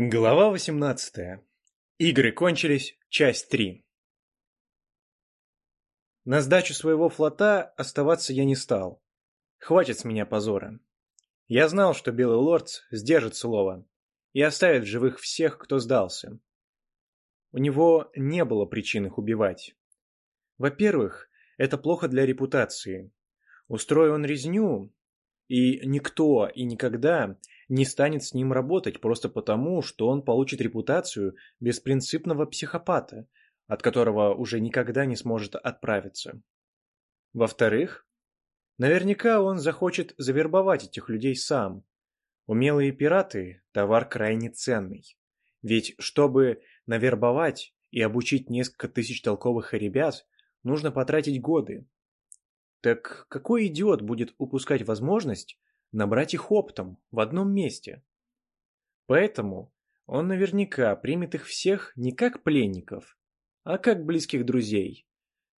Глава 18. Игры кончились. Часть 3. На сдачу своего флота оставаться я не стал. Хватит с меня позора. Я знал, что Белый Лорд сдержит слово и оставит в живых всех, кто сдался. У него не было причин их убивать. Во-первых, это плохо для репутации. Устрой он резню, и никто и никогда не станет с ним работать просто потому, что он получит репутацию беспринципного психопата, от которого уже никогда не сможет отправиться. Во-вторых, наверняка он захочет завербовать этих людей сам. Умелые пираты – товар крайне ценный. Ведь чтобы навербовать и обучить несколько тысяч толковых ребят, нужно потратить годы. Так какой идиот будет упускать возможность набрать их оптом в одном месте. Поэтому он наверняка примет их всех не как пленников, а как близких друзей.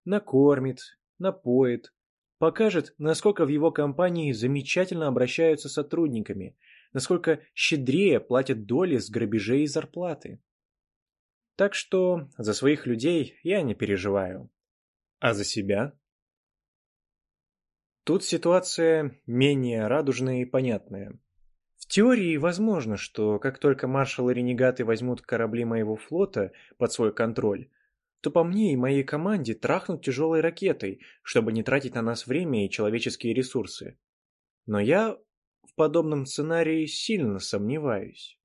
Накормит, напоит, покажет, насколько в его компании замечательно обращаются сотрудниками, насколько щедрее платят доли с грабежей и зарплаты. Так что за своих людей я не переживаю. А за себя? Тут ситуация менее радужная и понятная. В теории возможно, что как только маршалы-ренегаты возьмут корабли моего флота под свой контроль, то по мне и моей команде трахнут тяжелой ракетой, чтобы не тратить на нас время и человеческие ресурсы. Но я в подобном сценарии сильно сомневаюсь.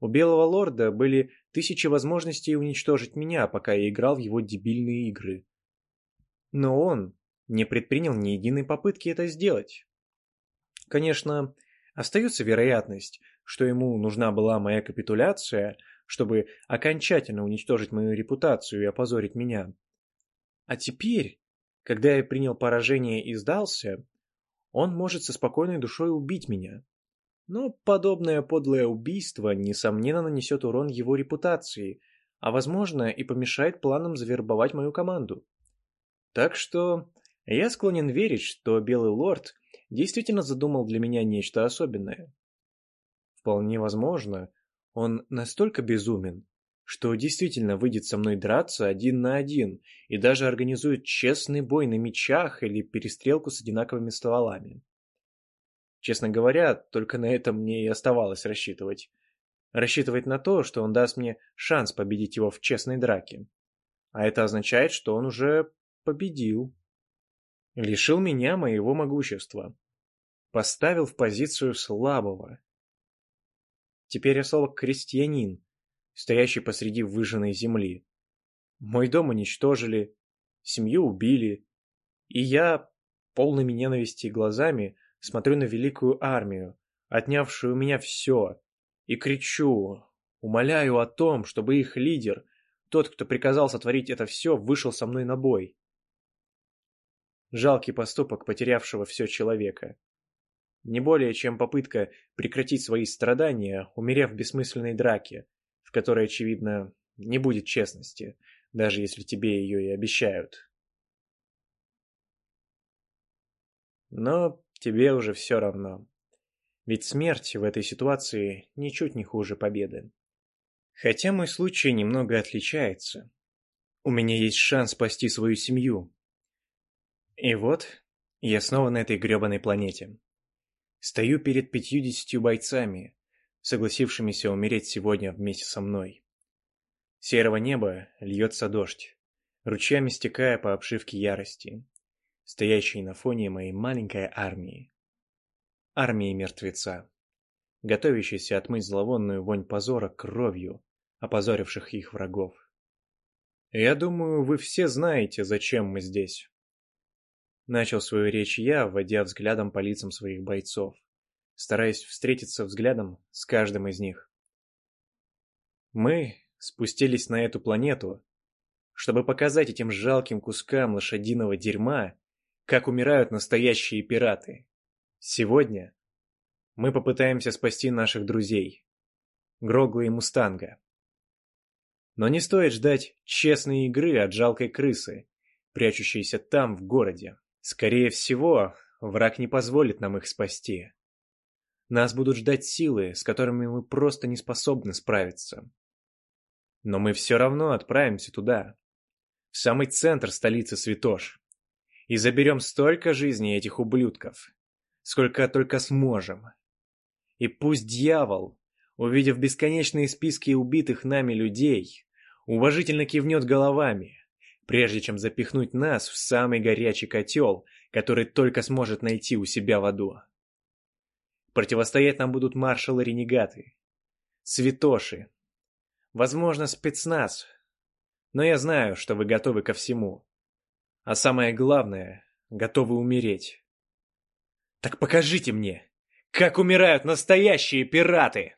У Белого Лорда были тысячи возможностей уничтожить меня, пока я играл в его дебильные игры. Но он не предпринял ни единой попытки это сделать. Конечно, остается вероятность, что ему нужна была моя капитуляция, чтобы окончательно уничтожить мою репутацию и опозорить меня. А теперь, когда я принял поражение и сдался, он может со спокойной душой убить меня. Но подобное подлое убийство, несомненно, нанесет урон его репутации, а, возможно, и помешает планам завербовать мою команду. Так что я склонен верить, что Белый Лорд действительно задумал для меня нечто особенное. Вполне возможно, он настолько безумен, что действительно выйдет со мной драться один на один и даже организует честный бой на мечах или перестрелку с одинаковыми стволами. Честно говоря, только на это мне и оставалось рассчитывать. Рассчитывать на то, что он даст мне шанс победить его в честной драке. А это означает, что он уже победил лишил меня моего могущества, поставил в позицию слабого. Теперь я слово крестьянин, стоящий посреди выжженной земли. Мой дом уничтожили, семью убили, и я, полными ненависти глазами, смотрю на великую армию, отнявшую у меня все, и кричу, умоляю о том, чтобы их лидер, тот, кто приказал сотворить это все, вышел со мной на бой. Жалкий поступок потерявшего все человека. Не более чем попытка прекратить свои страдания, умерев в бессмысленной драке, в которой, очевидно, не будет честности, даже если тебе ее и обещают. Но тебе уже все равно. Ведь смерть в этой ситуации ничуть не хуже победы. Хотя мой случай немного отличается. У меня есть шанс спасти свою семью, и вот я снова на этой гребаной планете. Стою перед пятьюдесятью бойцами, согласившимися умереть сегодня вместе со мной. Серого неба льется дождь, ручьями стекая по обшивке ярости, стоящей на фоне моей маленькой армии. Армии мертвеца, готовящейся отмыть зловонную вонь позора кровью, опозоривших их врагов. Я думаю, вы все знаете, зачем мы здесь. Начал свою речь я, вводя взглядом по лицам своих бойцов, стараясь встретиться взглядом с каждым из них. Мы спустились на эту планету, чтобы показать этим жалким кускам лошадиного дерьма, как умирают настоящие пираты. Сегодня мы попытаемся спасти наших друзей, Грогла и Мустанга. Но не стоит ждать честной игры от жалкой крысы, прячущейся там, в городе. Скорее всего, враг не позволит нам их спасти. Нас будут ждать силы, с которыми мы просто не способны справиться. Но мы все равно отправимся туда, в самый центр столицы Святош, и заберем столько жизней этих ублюдков, сколько только сможем. И пусть дьявол, увидев бесконечные списки убитых нами людей, уважительно кивнет головами, прежде чем запихнуть нас в самый горячий котел, который только сможет найти у себя в аду. Противостоять нам будут маршалы-ренегаты, святоши, возможно, спецназ, но я знаю, что вы готовы ко всему. А самое главное, готовы умереть. Так покажите мне, как умирают настоящие пираты!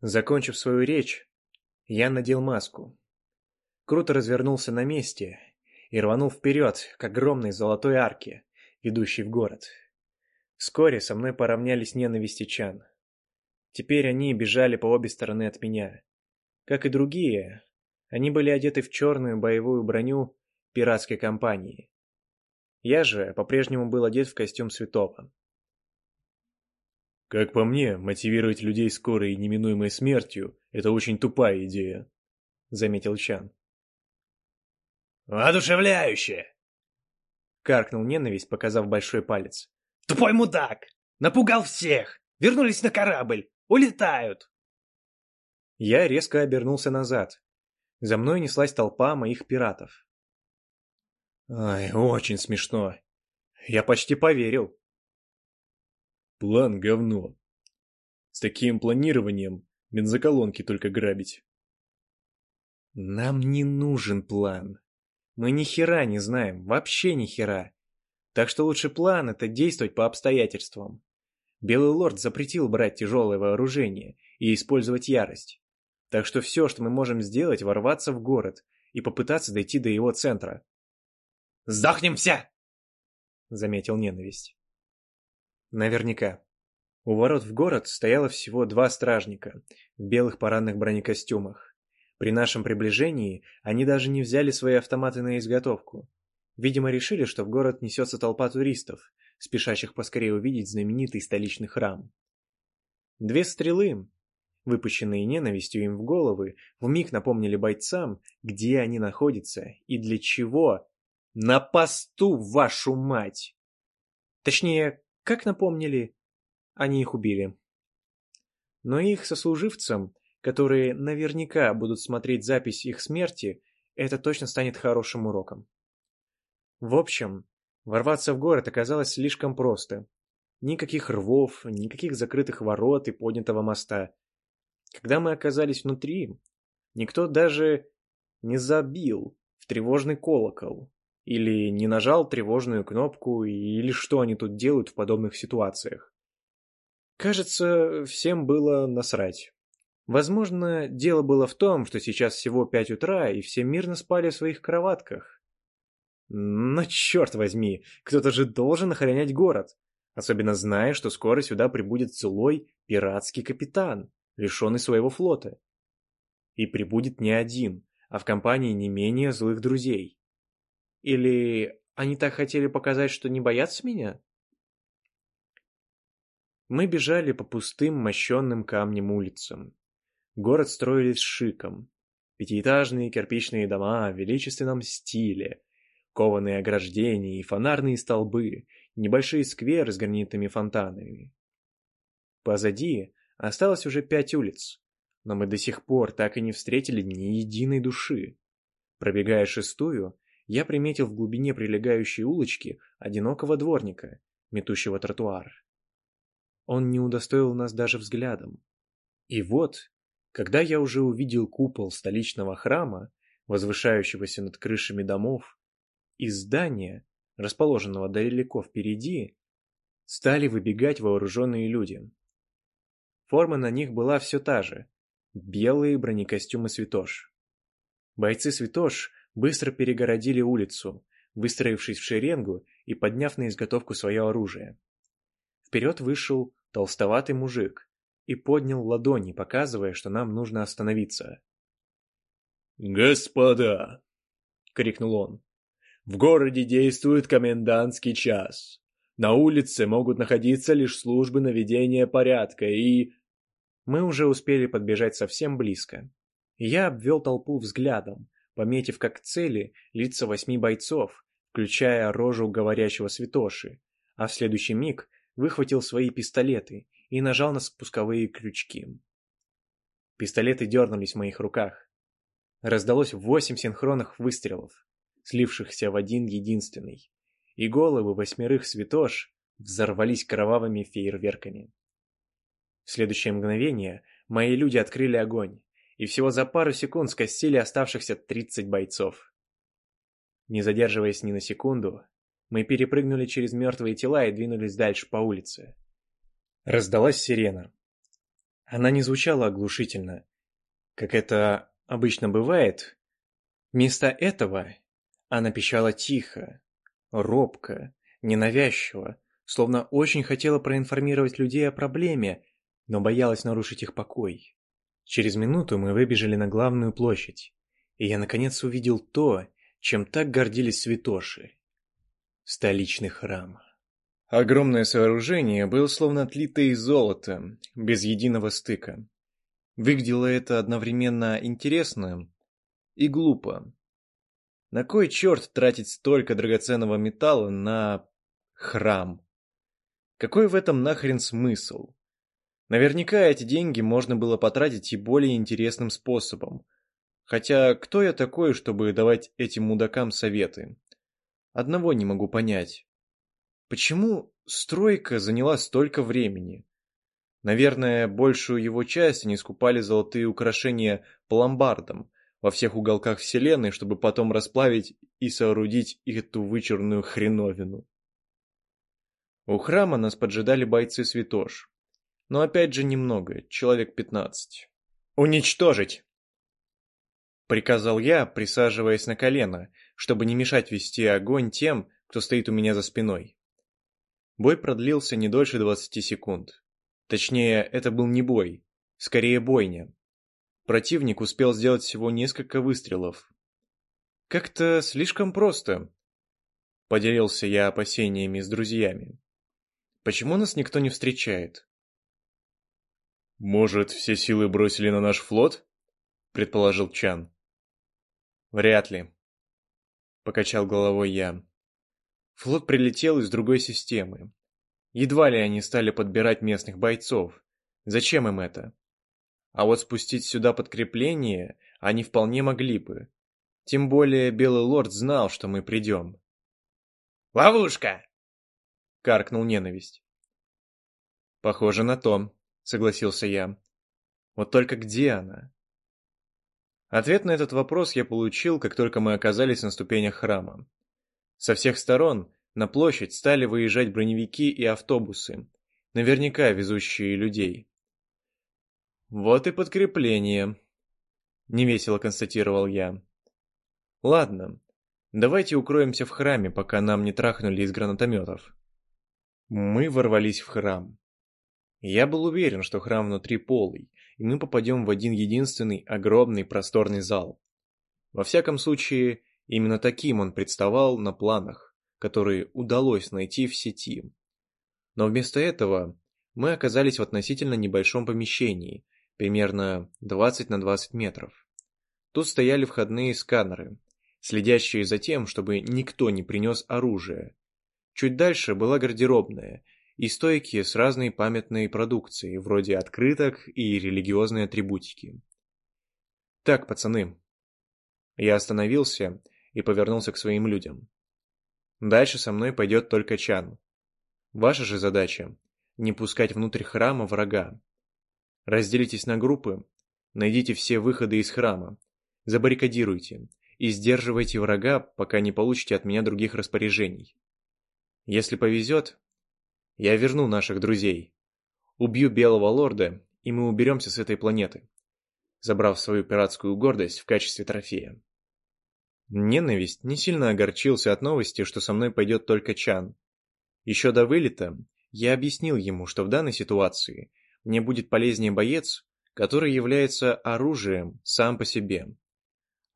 Закончив свою речь, я надел маску. Круто развернулся на месте и рванул вперед к огромной золотой арке, ведущий в город. Вскоре со мной поравнялись ненависти Чан. Теперь они бежали по обе стороны от меня. Как и другие, они были одеты в черную боевую броню пиратской компании. Я же по-прежнему был одет в костюм святого. Как по мне, мотивировать людей скорой и неминуемой смертью – это очень тупая идея, – заметил Чан. «Воодушевляюще!» Каркнул ненависть, показав большой палец. «Тупой мудак! Напугал всех! Вернулись на корабль! Улетают!» Я резко обернулся назад. За мной неслась толпа моих пиратов. Ай, очень смешно. Я почти поверил. План говно. С таким планированием бензоколонки только грабить. Нам не нужен план. Мы ни хера не знаем, вообще ни хера. Так что лучше план — это действовать по обстоятельствам. Белый лорд запретил брать тяжелое вооружение и использовать ярость. Так что все, что мы можем сделать, ворваться в город и попытаться дойти до его центра. «Сдохнем все!» — заметил ненависть. Наверняка. У ворот в город стояло всего два стражника в белых парадных бронекостюмах. При нашем приближении они даже не взяли свои автоматы на изготовку. Видимо, решили, что в город несется толпа туристов, спешащих поскорее увидеть знаменитый столичный храм. Две стрелы, выпущенные ненавистью им в головы, вмиг напомнили бойцам, где они находятся и для чего. На посту, вашу мать! Точнее, как напомнили, они их убили. Но их сослуживцам которые наверняка будут смотреть запись их смерти, это точно станет хорошим уроком. В общем, ворваться в город оказалось слишком просто. Никаких рвов, никаких закрытых ворот и поднятого моста. Когда мы оказались внутри, никто даже не забил в тревожный колокол или не нажал тревожную кнопку или что они тут делают в подобных ситуациях. Кажется, всем было насрать. Возможно, дело было в том, что сейчас всего пять утра, и все мирно спали в своих кроватках. Но черт возьми, кто-то же должен охранять город, особенно зная, что скоро сюда прибудет злой пиратский капитан, лишенный своего флота. И прибудет не один, а в компании не менее злых друзей. Или они так хотели показать, что не боятся меня? Мы бежали по пустым мощенным камнем улицам. Город строили с шиком. Пятиэтажные кирпичные дома в величественном стиле, кованые ограждения и фонарные столбы, небольшие скверы с гранитными фонтанами. Позади осталось уже пять улиц, но мы до сих пор так и не встретили ни единой души. Пробегая шестую, я приметил в глубине прилегающей улочки одинокого дворника, метущего тротуар. Он не удостоил нас даже взглядом. И вот когда я уже увидел купол столичного храма, возвышающегося над крышами домов, из здания, расположенного далеко впереди, стали выбегать вооруженные люди. Форма на них была все та же – белые бронекостюмы святош. Бойцы святош быстро перегородили улицу, выстроившись в шеренгу и подняв на изготовку свое оружие. Вперед вышел толстоватый мужик, и поднял ладони, показывая, что нам нужно остановиться. «Господа!» — крикнул он. «В городе действует комендантский час. На улице могут находиться лишь службы наведения порядка и... Мы уже успели подбежать совсем близко. Я обвел толпу взглядом, пометив как цели лица восьми бойцов, включая рожу говорящего святоши, а в следующий миг выхватил свои пистолеты и нажал на спусковые крючки. Пистолеты дернулись в моих руках. Раздалось восемь синхронных выстрелов, слившихся в один единственный, и головы восьмерых святош взорвались кровавыми фейерверками. В следующее мгновение мои люди открыли огонь, и всего за пару секунд скостили оставшихся 30 бойцов. Не задерживаясь ни на секунду, мы перепрыгнули через мертвые тела и двинулись дальше по улице. Раздалась сирена. Она не звучала оглушительно, как это обычно бывает. Вместо этого она пищала тихо, робко, ненавязчиво, словно очень хотела проинформировать людей о проблеме, но боялась нарушить их покой. Через минуту мы выбежали на главную площадь, и я наконец увидел то, чем так гордились святоши. Столичный храм. Огромное сооружение было словно отлито из золота, без единого стыка. Выглядело это одновременно интересно и глупо. На кой черт тратить столько драгоценного металла на храм? Какой в этом нахрен смысл? Наверняка эти деньги можно было потратить и более интересным способом. Хотя кто я такой, чтобы давать этим мудакам советы? Одного не могу понять. Почему стройка заняла столько времени? Наверное, большую его часть они скупали золотые украшения по ломбардам во всех уголках вселенной, чтобы потом расплавить и соорудить эту вычурную хреновину. У храма нас поджидали бойцы святош. Но опять же немного, человек пятнадцать. «Уничтожить!» Приказал я, присаживаясь на колено, чтобы не мешать вести огонь тем, кто стоит у меня за спиной. Бой продлился не дольше двадцати секунд. Точнее, это был не бой, скорее бойня. Противник успел сделать всего несколько выстрелов. Как-то слишком просто. Поделился я опасениями с друзьями. Почему нас никто не встречает? «Может, все силы бросили на наш флот?» — предположил Чан. «Вряд ли», — покачал головой я. Флот прилетел из другой системы. Едва ли они стали подбирать местных бойцов. Зачем им это? А вот спустить сюда подкрепление они вполне могли бы. Тем более Белый Лорд знал, что мы придем. «Ловушка!» — каркнул ненависть. «Похоже на то», согласился я. Вот только где она? Ответ на этот вопрос я получил, как только мы оказались на ступенях храма. Со всех сторон на площадь стали выезжать броневики и автобусы, наверняка везущие людей. Вот и подкрепление, невесело констатировал я. Ладно, давайте укроемся в храме, пока нам не трахнули из гранатометов. Мы ворвались в храм. Я был уверен, что храм внутри полый, и мы попадем в один единственный огромный просторный зал. Во всяком случае, именно таким он представал на планах, которые удалось найти в сети. Но вместо этого мы оказались в относительно небольшом помещении, примерно 20 на 20 метров. Тут стояли входные сканеры, следящие за тем, чтобы никто не принес оружие. Чуть дальше была гардеробная – и стойки с разной памятной продукцией, вроде открыток и религиозной атрибутики. «Так, пацаны». Я остановился и повернулся к своим людям. «Дальше со мной пойдет только Чан. Ваша же задача – не пускать внутрь храма врага. Разделитесь на группы, найдите все выходы из храма, забаррикадируйте и сдерживайте врага, пока не получите от меня других распоряжений. Если повезет, я верну наших друзей. Убью Белого Лорда, и мы уберемся с этой планеты, забрав свою пиратскую гордость в качестве трофея. Ненависть не сильно огорчился от новости, что со мной пойдет только Чан. Еще до вылета я объяснил ему, что в данной ситуации мне будет полезнее боец, который является оружием сам по себе.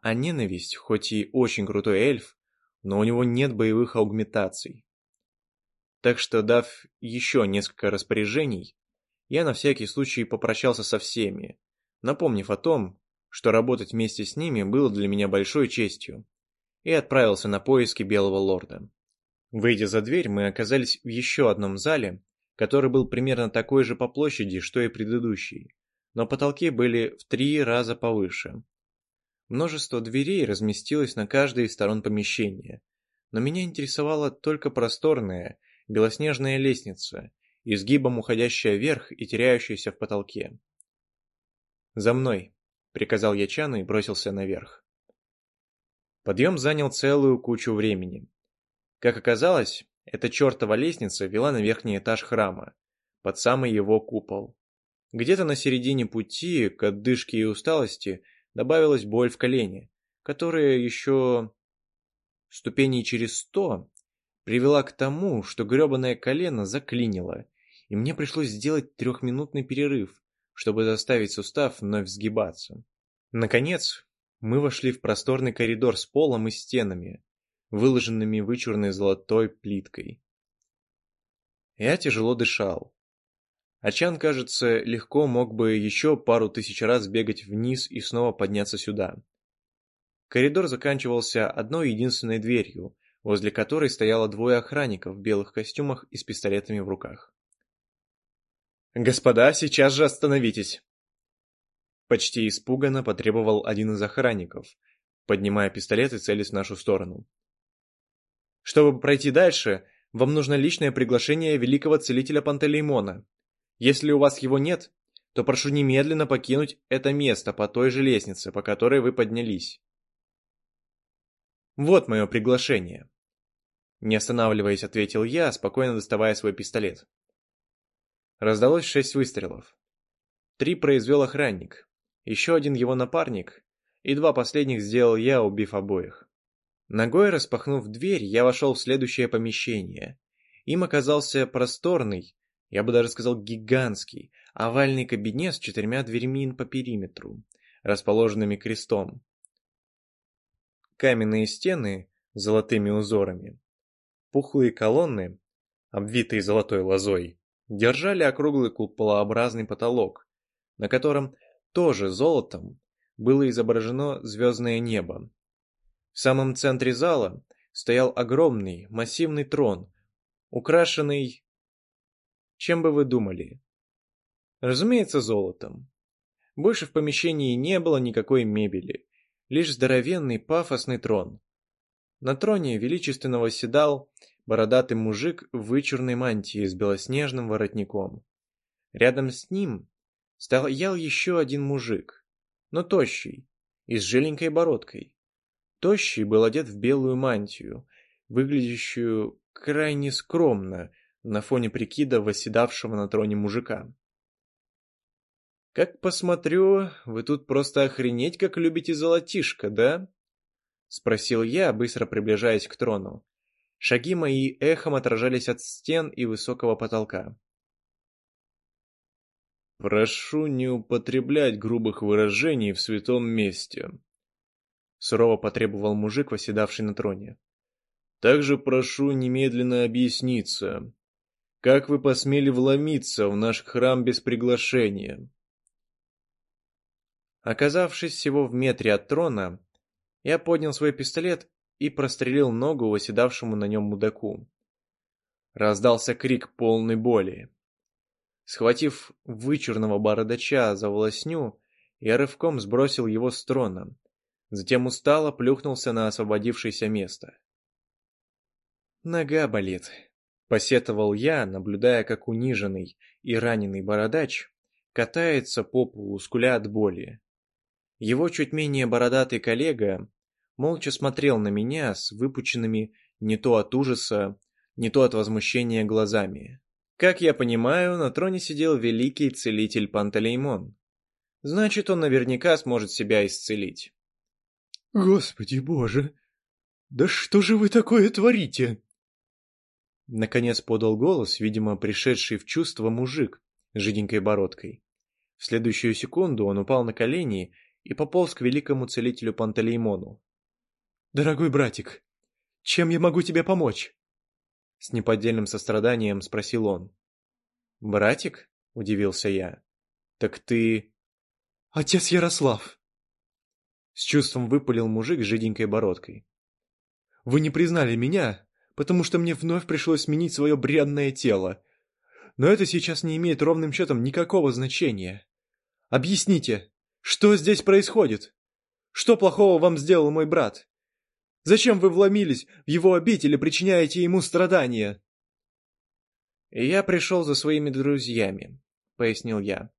А ненависть, хоть и очень крутой эльф, но у него нет боевых аугментаций. Так что, дав еще несколько распоряжений, я на всякий случай попрощался со всеми, напомнив о том, что работать вместе с ними было для меня большой честью, и отправился на поиски Белого Лорда. Выйдя за дверь, мы оказались в еще одном зале, который был примерно такой же по площади, что и предыдущий, но потолки были в три раза повыше. Множество дверей разместилось на каждой из сторон помещения, но меня интересовала только просторная, белоснежная лестница, изгибом уходящая вверх и теряющаяся в потолке. «За мной!» — приказал я Чану и бросился наверх. Подъем занял целую кучу времени. Как оказалось, эта чертова лестница вела на верхний этаж храма, под самый его купол. Где-то на середине пути, к отдышке и усталости, добавилась боль в колене, которая еще ступеней через сто привела к тому, что гребаное колено заклинило, и мне пришлось сделать трехминутный перерыв, чтобы заставить сустав вновь сгибаться. Наконец, мы вошли в просторный коридор с полом и стенами, выложенными вычурной золотой плиткой. Я тяжело дышал. Ачан, кажется, легко мог бы еще пару тысяч раз бегать вниз и снова подняться сюда. Коридор заканчивался одной единственной дверью, возле которой стояло двое охранников в белых костюмах и с пистолетами в руках. «Господа, сейчас же остановитесь!» Почти испуганно потребовал один из охранников, поднимая пистолет и целясь в нашу сторону. «Чтобы пройти дальше, вам нужно личное приглашение великого целителя Пантелеймона. Если у вас его нет, то прошу немедленно покинуть это место по той же лестнице, по которой вы поднялись. Вот мое приглашение. Не останавливаясь, ответил я, спокойно доставая свой пистолет. Раздалось шесть выстрелов. Три произвел охранник, еще один его напарник, и два последних сделал я, убив обоих. Ногой распахнув дверь, я вошел в следующее помещение. Им оказался просторный, я бы даже сказал гигантский, овальный кабинет с четырьмя дверьми по периметру, расположенными крестом. Каменные стены золотыми узорами, пухлые колонны, обвитые золотой лозой, держали округлый куполообразный потолок, на котором тоже золотом было изображено звездное небо. В самом центре зала стоял огромный массивный трон, украшенный... Чем бы вы думали? Разумеется, золотом. Больше в помещении не было никакой мебели, лишь здоровенный пафосный трон. На троне величественно восседал бородатый мужик в вычурной мантии с белоснежным воротником. Рядом с ним стоял еще один мужик, но тощий, и с жиленькой бородкой. Тощий был одет в белую мантию, выглядящую крайне скромно на фоне прикида восседавшего на троне мужика. «Как посмотрю, вы тут просто охренеть, как любите золотишко, да?» — спросил я, быстро приближаясь к трону. Шаги мои эхом отражались от стен и высокого потолка. «Прошу не употреблять грубых выражений в святом месте», — сурово потребовал мужик, восседавший на троне. «Также прошу немедленно объясниться, как вы посмели вломиться в наш храм без приглашения?» Оказавшись всего в метре от трона, я поднял свой пистолет и прострелил ногу восседавшему на нем мудаку. Раздался крик полной боли. Схватив вычурного бородача за волосню, я рывком сбросил его с трона, затем устало плюхнулся на освободившееся место. «Нога болит», — посетовал я, наблюдая, как униженный и раненый бородач катается по полу, скуля от боли. Его чуть менее бородатый коллега молча смотрел на меня с выпученными не то от ужаса, не то от возмущения глазами. Как я понимаю, на троне сидел великий целитель Пантелеймон. Значит, он наверняка сможет себя исцелить. «Господи боже! Да что же вы такое творите?» Наконец подал голос, видимо, пришедший в чувство мужик с жиденькой бородкой. В следующую секунду он упал на колени и пополз к великому целителю Пантелеймону. «Дорогой братик, чем я могу тебе помочь?» С неподдельным состраданием спросил он. «Братик?» — удивился я. «Так ты...» «Отец Ярослав!» С чувством выпалил мужик с жиденькой бородкой. «Вы не признали меня, потому что мне вновь пришлось сменить свое бренное тело. Но это сейчас не имеет ровным счетом никакого значения. Объясните, что здесь происходит? Что плохого вам сделал мой брат? Зачем вы вломились в его обитель и причиняете ему страдания?» «Я пришел за своими друзьями», — пояснил я.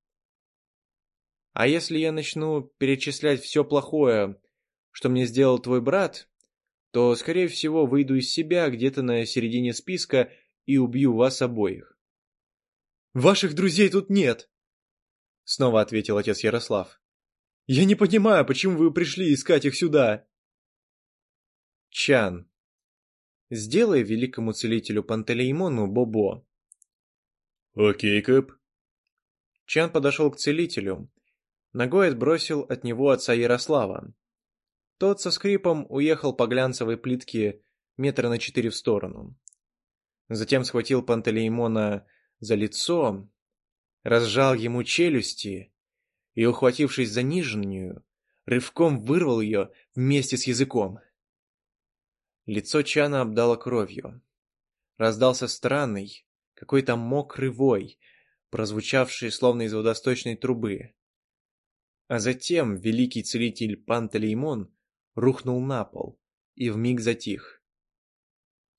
«А если я начну перечислять все плохое, что мне сделал твой брат, то, скорее всего, выйду из себя где-то на середине списка и убью вас обоих». «Ваших друзей тут нет!» — снова ответил отец Ярослав. «Я не понимаю, почему вы пришли искать их сюда!» Чан, сделай великому целителю Пантелеймону Бобо. Окей, Кэп. Чан подошел к целителю. Ногой отбросил от него отца Ярослава. Тот со скрипом уехал по глянцевой плитке метра на четыре в сторону. Затем схватил Пантелеймона за лицо, разжал ему челюсти и, ухватившись за нижнюю, рывком вырвал ее вместе с языком. Лицо Чана обдало кровью. Раздался странный, какой-то мокрый вой, прозвучавший словно из водосточной трубы. А затем великий целитель Пантелеймон рухнул на пол и вмиг затих.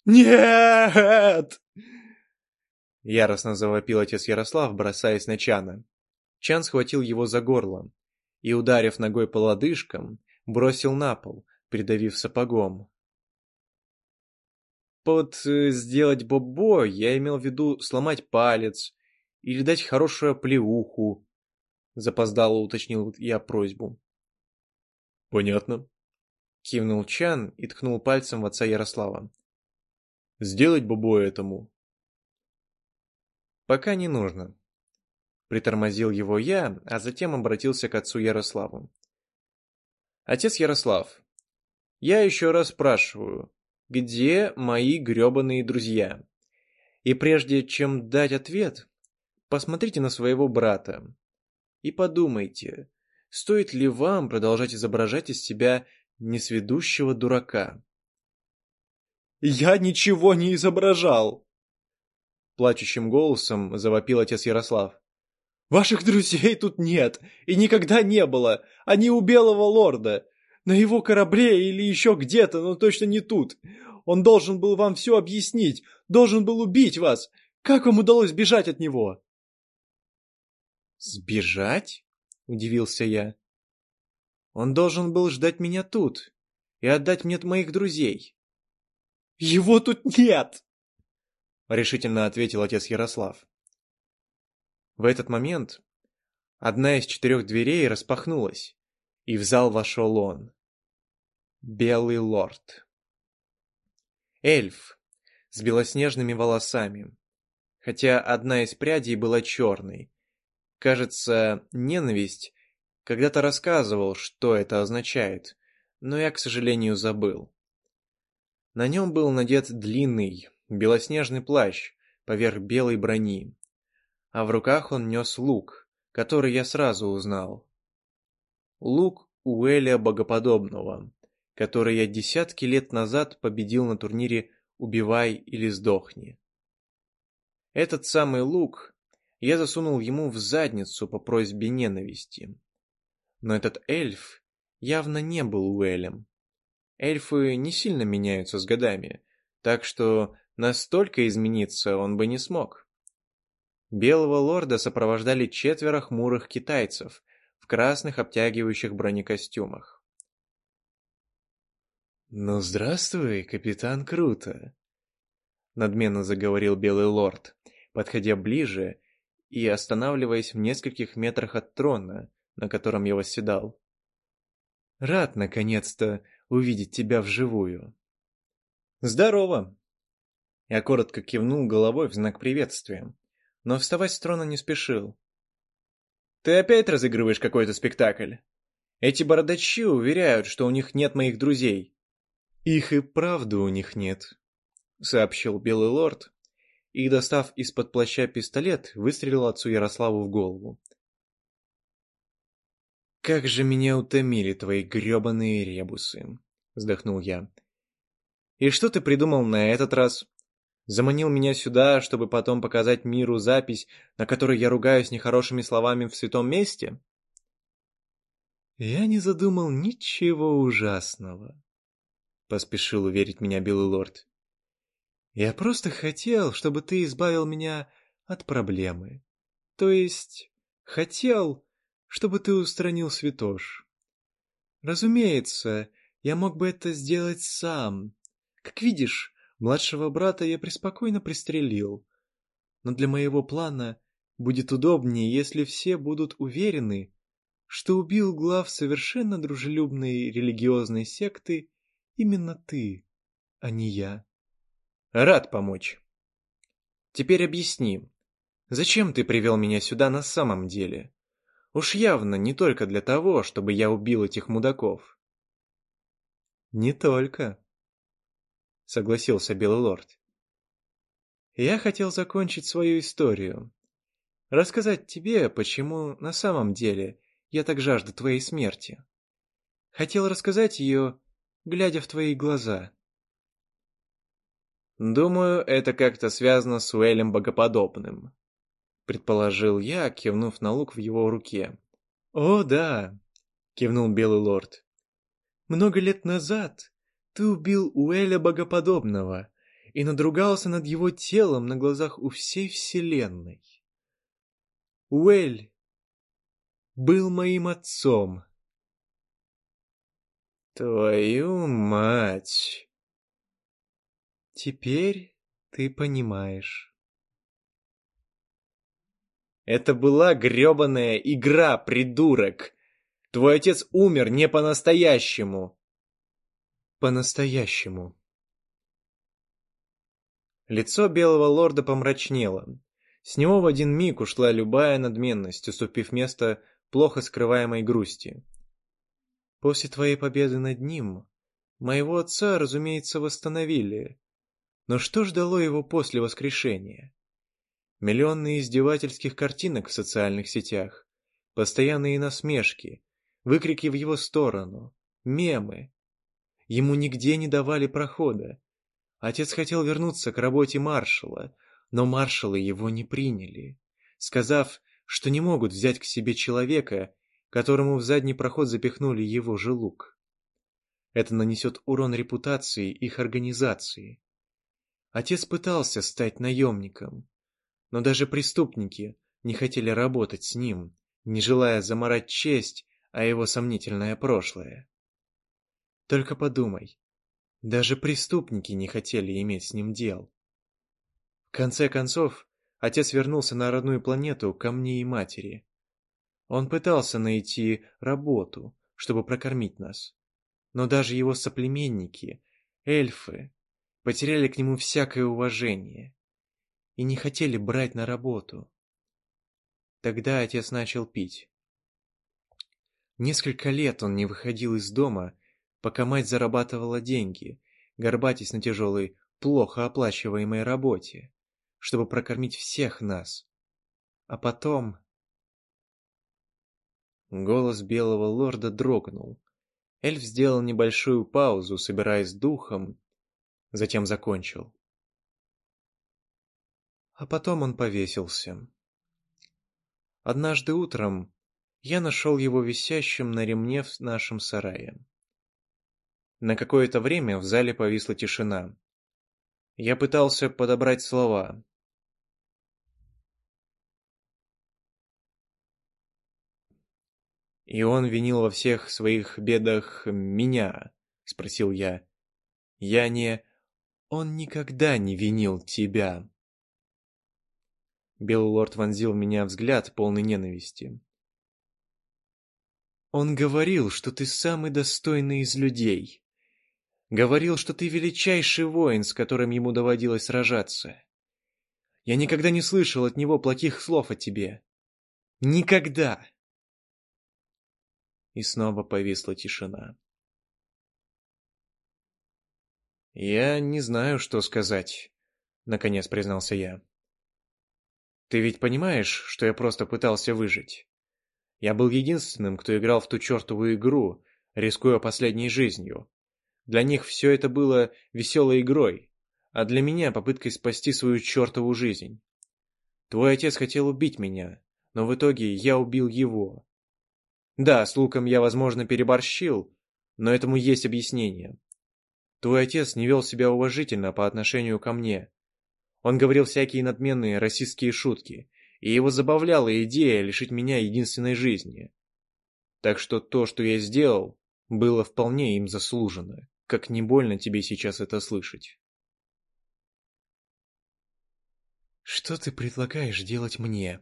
«Нет!» Яростно завопил отец Ярослав, бросаясь на Чана. Чан схватил его за горло и, ударив ногой по лодыжкам, бросил на пол, придавив сапогом. Под э, «сделать бобо» я имел в виду сломать палец или дать хорошую плеуху. Запоздало уточнил я просьбу. «Понятно», — кивнул Чан и ткнул пальцем в отца Ярослава. «Сделать бобо этому?» «Пока не нужно», — притормозил его я, а затем обратился к отцу Ярославу. «Отец Ярослав, я еще раз спрашиваю, где мои гребаные друзья? И прежде чем дать ответ, посмотрите на своего брата и подумайте, стоит ли вам продолжать изображать из себя несведущего дурака. «Я ничего не изображал!» Плачущим голосом завопил отец Ярослав. «Ваших друзей тут нет и никогда не было. Они у Белого Лорда. На его корабле или еще где-то, но точно не тут. Он должен был вам все объяснить, должен был убить вас. Как вам удалось бежать от него?» «Сбежать?» — удивился я. «Он должен был ждать меня тут и отдать мне моих друзей». «Его тут нет!» — решительно ответил отец Ярослав. В этот момент одна из четырех дверей распахнулась, и в зал вошел он. Белый лорд. Эльф с белоснежными волосами, хотя одна из прядей была черной. Кажется, ненависть когда-то рассказывал, что это означает, но я, к сожалению, забыл. На нем был надет длинный, белоснежный плащ поверх белой брони, а в руках он нес лук, который я сразу узнал. Лук Уэля Богоподобного, который я десятки лет назад победил на турнире «Убивай или сдохни». Этот самый лук я засунул ему в задницу по просьбе ненависти. Но этот эльф явно не был Уэлем. Эльфы не сильно меняются с годами, так что настолько измениться он бы не смог. Белого лорда сопровождали четверо хмурых китайцев в красных обтягивающих бронекостюмах. «Ну, здравствуй, капитан Круто!» Надменно заговорил Белый Лорд, подходя ближе и останавливаясь в нескольких метрах от трона, на котором я восседал. «Рад, наконец-то, увидеть тебя вживую!» «Здорово!» Я коротко кивнул головой в знак приветствия, но вставать с трона не спешил. Ты опять разыгрываешь какой-то спектакль? Эти бородачи уверяют, что у них нет моих друзей. Их и правда у них нет. сообщил Белый Лорд, и, достав из-под плаща пистолет, выстрелил отцу Ярославу в голову. «Как же меня утомили твои гребаные ребусы!» — вздохнул я. «И что ты придумал на этот раз? Заманил меня сюда, чтобы потом показать миру запись, на которой я ругаюсь нехорошими словами в святом месте?» «Я не задумал ничего ужасного», — поспешил уверить меня Белый Лорд. «Я просто хотел, чтобы ты избавил меня от проблемы. То есть, хотел, чтобы ты устранил святош. Разумеется, я мог бы это сделать сам. Как видишь, младшего брата я преспокойно пристрелил. Но для моего плана будет удобнее, если все будут уверены, что убил глав совершенно дружелюбной религиозной секты именно ты, а не я. Рад помочь. Теперь объясни, зачем ты привел меня сюда на самом деле? Уж явно не только для того, чтобы я убил этих мудаков. Не только, согласился Белый Лорд. Я хотел закончить свою историю. Рассказать тебе, почему на самом деле я так жажду твоей смерти. Хотел рассказать ее, глядя в твои глаза. Думаю, это как-то связано с Уэлем Богоподобным. Предположил я, кивнув на лук в его руке. О, да, кивнул Белый Лорд. Много лет назад ты убил Уэля Богоподобного и надругался над его телом на глазах у всей вселенной. Уэль был моим отцом. Твою мать! Теперь ты понимаешь. Это была грёбаная игра, придурок. Твой отец умер не по-настоящему. По-настоящему. Лицо белого лорда помрачнело. С него в один миг ушла любая надменность, уступив место плохо скрываемой грусти. После твоей победы над ним, моего отца, разумеется, восстановили. Но что ждало его после воскрешения? Миллионы издевательских картинок в социальных сетях, постоянные насмешки, выкрики в его сторону, мемы. Ему нигде не давали прохода. Отец хотел вернуться к работе маршала, но маршалы его не приняли, сказав, что не могут взять к себе человека, которому в задний проход запихнули его же лук. Это нанесет урон репутации их организации. Отец пытался стать наемником, но даже преступники не хотели работать с ним, не желая заморать честь, а его сомнительное прошлое. Только подумай, даже преступники не хотели иметь с ним дел. В конце концов, Отец вернулся на родную планету ко мне и матери. Он пытался найти работу, чтобы прокормить нас. Но даже его соплеменники, эльфы, потеряли к нему всякое уважение и не хотели брать на работу. Тогда отец начал пить. Несколько лет он не выходил из дома, пока мать зарабатывала деньги, горбатясь на тяжелой, плохо оплачиваемой работе чтобы прокормить всех нас. А потом... Голос белого лорда дрогнул. Эльф сделал небольшую паузу, собираясь духом, затем закончил. А потом он повесился. Однажды утром я нашел его висящим на ремне в нашем сарае. На какое-то время в зале повисла тишина. Я пытался подобрать слова, «И он винил во всех своих бедах меня?» — спросил я. «Я не...» «Он никогда не винил тебя!» Белый лорд вонзил в меня взгляд, полный ненависти. «Он говорил, что ты самый достойный из людей. Говорил, что ты величайший воин, с которым ему доводилось сражаться. Я никогда не слышал от него плохих слов о тебе. Никогда!» И снова повисла тишина. «Я не знаю, что сказать», — наконец признался я. «Ты ведь понимаешь, что я просто пытался выжить? Я был единственным, кто играл в ту чертову игру, рискуя последней жизнью. Для них все это было веселой игрой, а для меня попыткой спасти свою чертову жизнь. Твой отец хотел убить меня, но в итоге я убил его. Да, с луком я, возможно, переборщил, но этому есть объяснение. Твой отец не вел себя уважительно по отношению ко мне. Он говорил всякие надменные расистские шутки, и его забавляла идея лишить меня единственной жизни. Так что то, что я сделал, было вполне им заслужено, как не больно тебе сейчас это слышать. «Что ты предлагаешь делать мне?»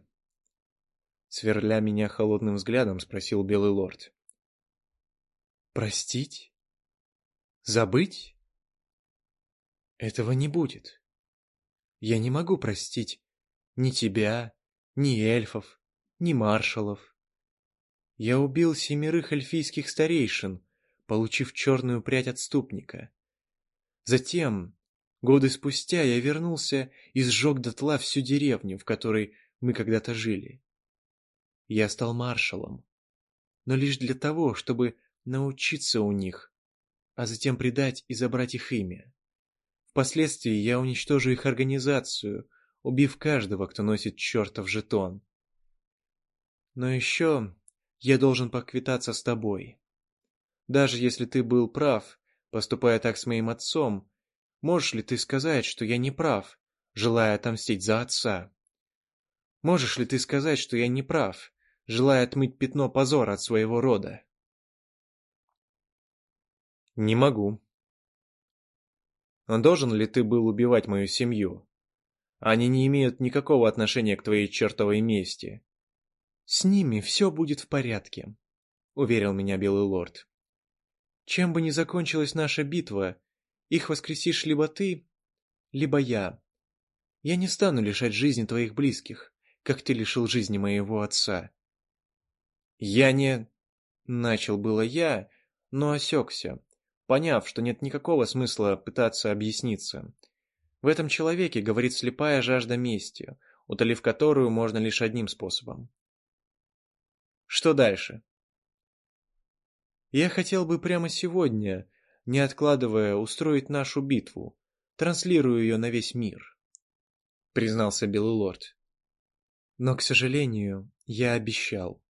Сверля меня холодным взглядом, спросил Белый Лорд. «Простить? Забыть? Этого не будет. Я не могу простить ни тебя, ни эльфов, ни маршалов. Я убил семерых эльфийских старейшин, получив черную прядь отступника. Затем, годы спустя, я вернулся и сжег дотла всю деревню, в которой мы когда-то жили. Я стал маршалом, но лишь для того, чтобы научиться у них, а затем предать и забрать их имя. Впоследствии я уничтожу их организацию, убив каждого, кто носит чертов жетон. Но еще я должен поквитаться с тобой. Даже если ты был прав, поступая так с моим отцом, можешь ли ты сказать, что я не прав, желая отомстить за отца? Можешь ли ты сказать, что я не прав, желая отмыть пятно позора от своего рода? Не могу, Должен ли ты был убивать мою семью? Они не имеют никакого отношения к твоей чертовой мести. С ними все будет в порядке, уверил меня Белый Лорд. Чем бы ни закончилась наша битва, их воскресишь либо ты, либо я. Я не стану лишать жизни твоих близких, как ты лишил жизни моего отца. Я не... Начал было я, но осекся, поняв, что нет никакого смысла пытаться объясниться. В этом человеке говорит слепая жажда мести, утолив которую можно лишь одним способом. Что дальше? Я хотел бы прямо сегодня, не откладывая, устроить нашу битву, транслирую ее на весь мир, признался Белый Лорд. Но, к сожалению, я обещал.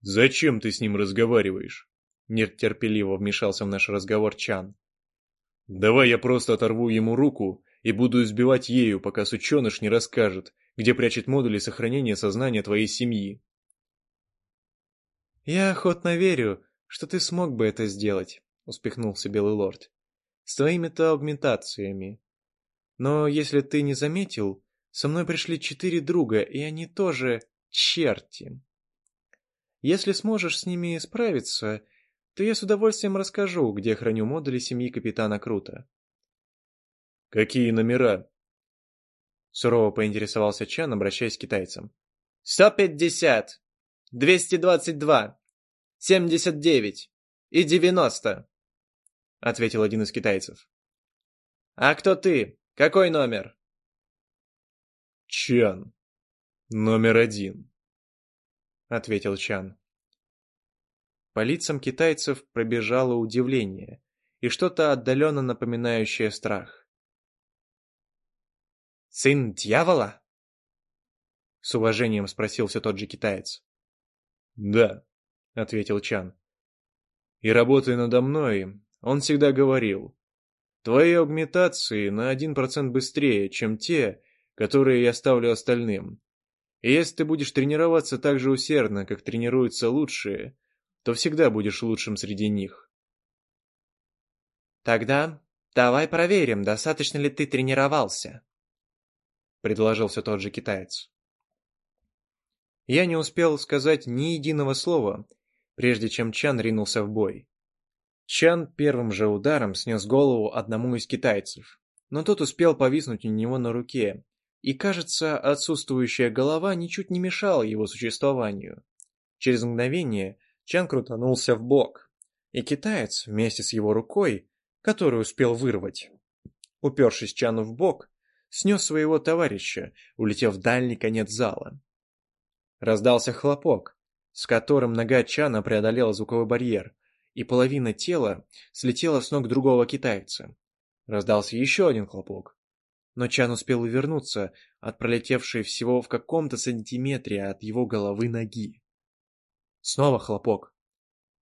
Зачем ты с ним разговариваешь? Нетерпеливо вмешался в наш разговор Чан. «Давай я просто оторву ему руку и буду избивать ею, пока сученыш не расскажет, где прячет модули сохранения сознания твоей семьи». «Я охотно верю, что ты смог бы это сделать», — успехнулся Белый Лорд. «С твоими-то аугментациями. Но если ты не заметил, со мной пришли четыре друга, и они тоже черти. Если сможешь с ними справиться, то я с удовольствием расскажу, где храню модули семьи капитана Крута. «Какие номера?» Сурово поинтересовался Чан, обращаясь к китайцам. «Сто пятьдесят, двести двадцать два, семьдесят девять и девяносто», — ответил один из китайцев. «А кто ты? Какой номер?» «Чан. Номер один», — ответил Чан. По лицам китайцев пробежало удивление и что-то отдаленно напоминающее страх. «Сын дьявола?» С уважением спросил все тот же китаец. «Да», — ответил Чан. «И работая надо мной, он всегда говорил, твои аугментации на один процент быстрее, чем те, которые я ставлю остальным. И если ты будешь тренироваться так же усердно, как тренируются лучшие, то всегда будешь лучшим среди них. Тогда давай проверим, достаточно ли ты тренировался, предложил все тот же китаец. Я не успел сказать ни единого слова, прежде чем Чан ринулся в бой. Чан первым же ударом снес голову одному из китайцев, но тот успел повиснуть у него на руке, и, кажется, отсутствующая голова ничуть не мешала его существованию. Через мгновение Чан крутанулся в бок, и китаец вместе с его рукой который успел вырвать. Упершись Чану в бок, снес своего товарища, улетев в дальний конец зала. Раздался хлопок, с которым нога Чана преодолела звуковой барьер, и половина тела слетела с ног другого китайца. Раздался еще один хлопок, но Чан успел увернуться от пролетевшей всего в каком-то сантиметре от его головы ноги. Снова хлопок,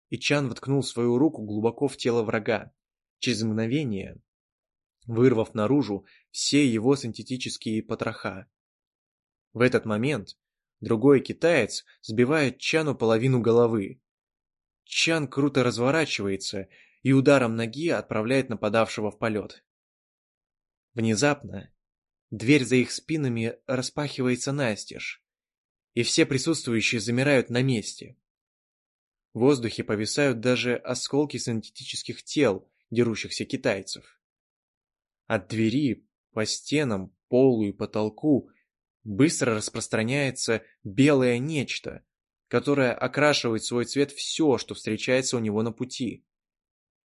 и Чан воткнул свою руку глубоко в тело врага. Через мгновение вырвав наружу все его синтетические потроха. В этот момент другой китаец сбивает Чану половину головы. Чан круто разворачивается и ударом ноги отправляет нападавшего в полет. Внезапно дверь за их спинами распахивается настежь, и все присутствующие замирают на месте. В воздухе повисают даже осколки синтетических тел дерущихся китайцев. От двери, по стенам, полу и потолку быстро распространяется белое нечто, которое окрашивает свой цвет все, что встречается у него на пути.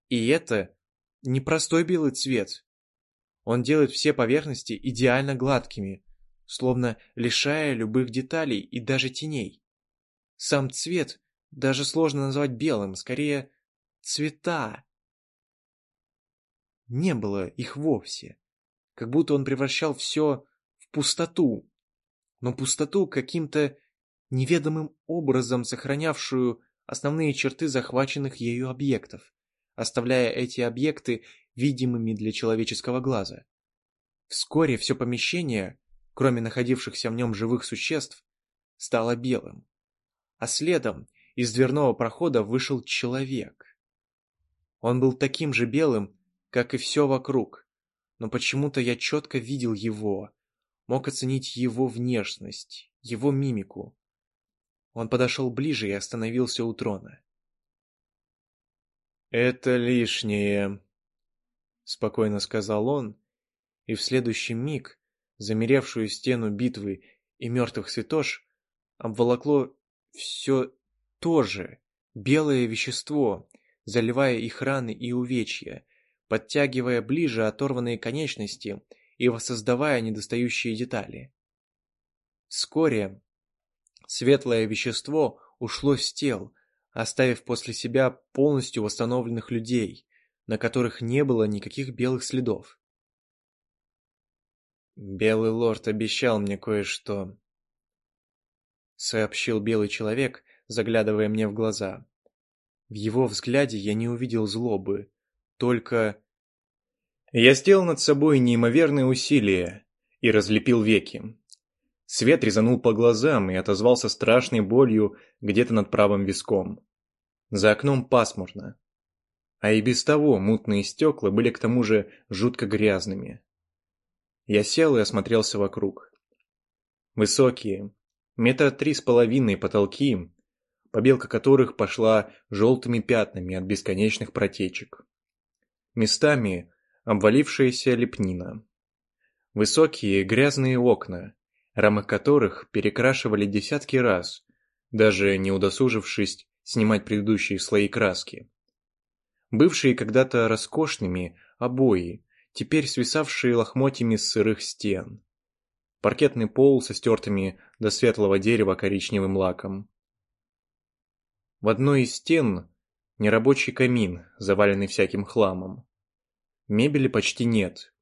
И это не простой белый цвет. Он делает все поверхности идеально гладкими, словно лишая любых деталей и даже теней. Сам цвет даже сложно назвать белым, скорее цвета не было их вовсе. Как будто он превращал все в пустоту. Но пустоту каким-то неведомым образом сохранявшую основные черты захваченных ею объектов, оставляя эти объекты видимыми для человеческого глаза. Вскоре все помещение, кроме находившихся в нем живых существ, стало белым. А следом из дверного прохода вышел человек. Он был таким же белым, как и все вокруг. Но почему-то я четко видел его, мог оценить его внешность, его мимику. Он подошел ближе и остановился у трона. «Это лишнее», — спокойно сказал он, и в следующий миг замеревшую стену битвы и мертвых святош обволокло все то же белое вещество, заливая их раны и увечья, подтягивая ближе оторванные конечности и воссоздавая недостающие детали. Вскоре светлое вещество ушло с тел, оставив после себя полностью восстановленных людей, на которых не было никаких белых следов. «Белый лорд обещал мне кое-что», — сообщил белый человек, заглядывая мне в глаза. В его взгляде я не увидел злобы, только я сделал над собой неимоверные усилия и разлепил веки. Свет резанул по глазам и отозвался страшной болью где-то над правым виском. За окном пасмурно. А и без того мутные стекла были к тому же жутко грязными. Я сел и осмотрелся вокруг. Высокие, метра три с половиной потолки, побелка которых пошла желтыми пятнами от бесконечных протечек. Местами обвалившаяся лепнина. Высокие грязные окна, рамы которых перекрашивали десятки раз, даже не удосужившись снимать предыдущие слои краски. Бывшие когда-то роскошными обои, теперь свисавшие лохмотьями с сырых стен. Паркетный пол со стертыми до светлого дерева коричневым лаком. В одной из стен нерабочий камин, заваленный всяким хламом. Мебели почти нет.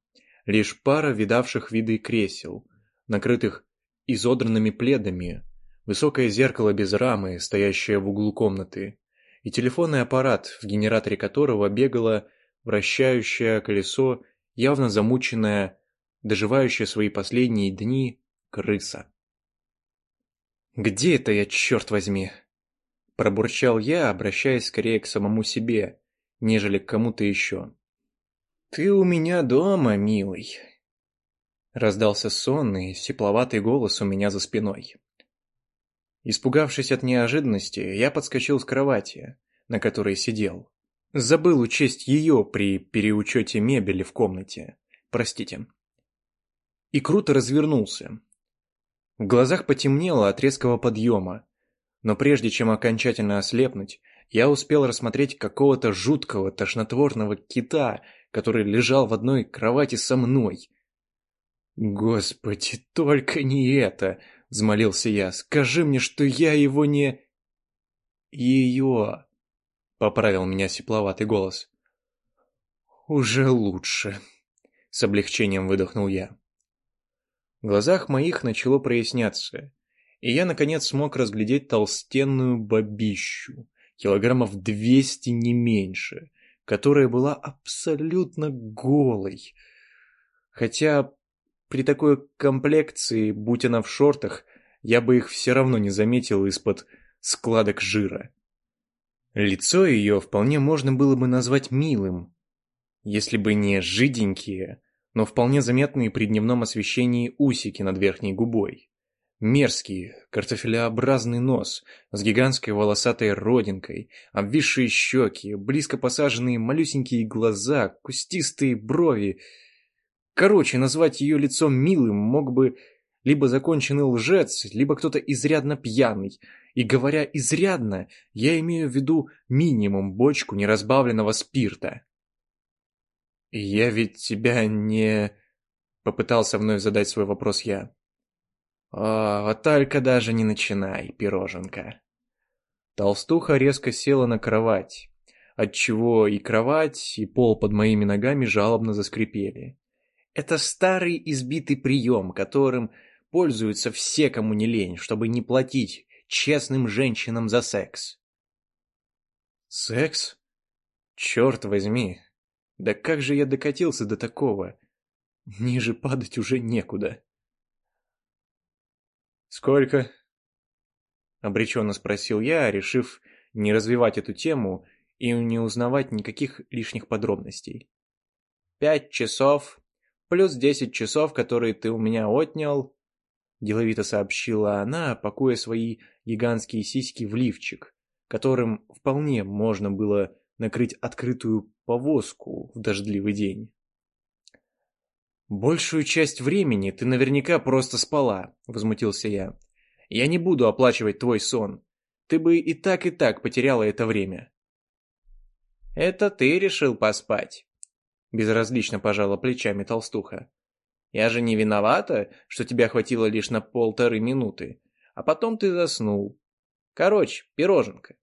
Лишь пара видавших виды кресел, накрытых изодранными пледами, высокое зеркало без рамы, стоящее в углу комнаты, и телефонный аппарат, в генераторе которого бегало вращающее колесо, явно замученное, доживающее свои последние дни, крыса. «Где это я, черт возьми?» Пробурчал я, обращаясь скорее к самому себе, нежели к кому-то еще. «Ты у меня дома, милый!» Раздался сонный, сепловатый голос у меня за спиной. Испугавшись от неожиданности, я подскочил с кровати, на которой сидел. Забыл учесть ее при переучете мебели в комнате. Простите. И круто развернулся. В глазах потемнело от резкого подъема, но прежде чем окончательно ослепнуть, я успел рассмотреть какого-то жуткого тошнотворного кита, который лежал в одной кровати со мной. «Господи, только не это!» — взмолился я. «Скажи мне, что я его не...» «Ее!» — поправил меня сепловатый голос. «Уже лучше», — с облегчением выдохнул я. В глазах моих начало проясняться, и я, наконец, смог разглядеть толстенную бабищу, килограммов двести не меньше, которая была абсолютно голой. Хотя при такой комплекции, будь она в шортах, я бы их все равно не заметил из-под складок жира. Лицо ее вполне можно было бы назвать милым, если бы не жиденькие, но вполне заметные при дневном освещении усики над верхней губой. Мерзкий, картофелеобразный нос с гигантской волосатой родинкой, обвисшие щеки, близко посаженные малюсенькие глаза, кустистые брови. Короче, назвать ее лицом милым мог бы либо законченный лжец, либо кто-то изрядно пьяный. И говоря «изрядно», я имею в виду минимум бочку неразбавленного спирта. «Я ведь тебя не...» — попытался вновь задать свой вопрос я. «О, только даже не начинай, пироженка». Толстуха резко села на кровать, отчего и кровать, и пол под моими ногами жалобно заскрипели. Это старый избитый прием, которым пользуются все, кому не лень, чтобы не платить честным женщинам за секс. Секс? Черт возьми, да как же я докатился до такого? Ниже падать уже некуда. «Сколько?» — обреченно спросил я, решив не развивать эту тему и не узнавать никаких лишних подробностей. «Пять часов, плюс десять часов, которые ты у меня отнял», — деловито сообщила она, пакуя свои гигантские сиськи в лифчик, которым вполне можно было накрыть открытую повозку в дождливый день. «Большую часть времени ты наверняка просто спала», — возмутился я. «Я не буду оплачивать твой сон. Ты бы и так, и так потеряла это время». «Это ты решил поспать?» Безразлично пожала плечами толстуха. «Я же не виновата, что тебя хватило лишь на полторы минуты, а потом ты заснул. Короче, пироженка,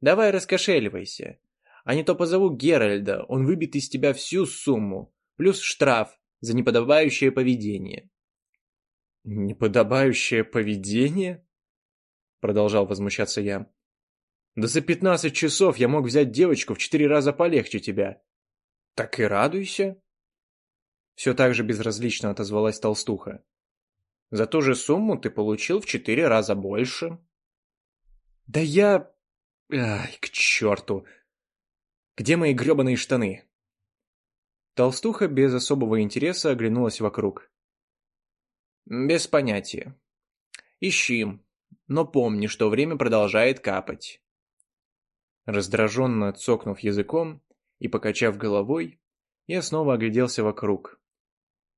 давай раскошеливайся, а не то позову Геральда, он выбит из тебя всю сумму, плюс штраф за неподобающее поведение. «Неподобающее поведение?» Продолжал возмущаться я. «Да за пятнадцать часов я мог взять девочку в четыре раза полегче тебя». «Так и радуйся». Все так же безразлично отозвалась толстуха. «За ту же сумму ты получил в четыре раза больше». «Да я...» «Ай, к черту!» Где мои гребаные штаны?» Толстуха без особого интереса оглянулась вокруг. «Без понятия. Ищи, но помни, что время продолжает капать». Раздраженно цокнув языком и покачав головой, я снова огляделся вокруг.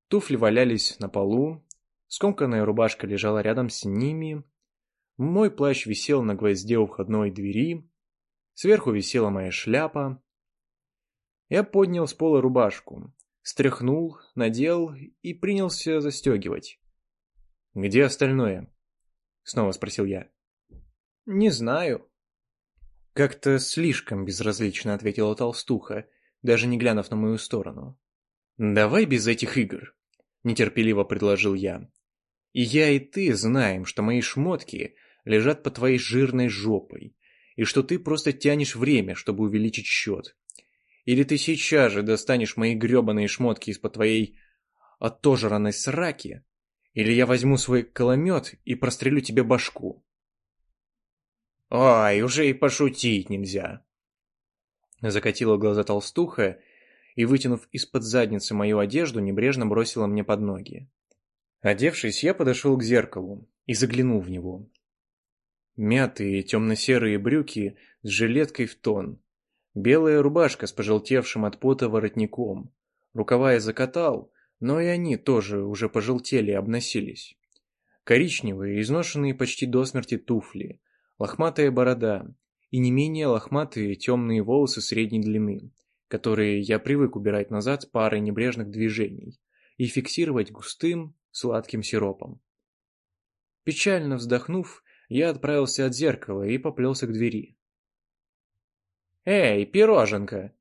Туфли валялись на полу, скомканная рубашка лежала рядом с ними, мой плащ висел на гвозде у входной двери, сверху висела моя шляпа, я поднял с пола рубашку, стряхнул, надел и принялся застегивать. «Где остальное?» — снова спросил я. «Не знаю». Как-то слишком безразлично ответила толстуха, даже не глянув на мою сторону. «Давай без этих игр», — нетерпеливо предложил я. «И я, и ты знаем, что мои шмотки лежат под твоей жирной жопой, и что ты просто тянешь время, чтобы увеличить счет. Или ты сейчас же достанешь мои гребаные шмотки из-под твоей отожранной сраки, или я возьму свой кулемет и прострелю тебе башку. Ой, уже и пошутить нельзя. Закатила глаза толстуха и, вытянув из-под задницы мою одежду, небрежно бросила мне под ноги. Одевшись, я подошел к зеркалу и заглянул в него. Мятые темно-серые брюки с жилеткой в тон, Белая рубашка с пожелтевшим от пота воротником. Рукава я закатал, но и они тоже уже пожелтели и обносились. Коричневые, изношенные почти до смерти туфли, лохматая борода и не менее лохматые темные волосы средней длины, которые я привык убирать назад парой небрежных движений и фиксировать густым, сладким сиропом. Печально вздохнув, я отправился от зеркала и поплелся к двери. «Эй, пироженка!»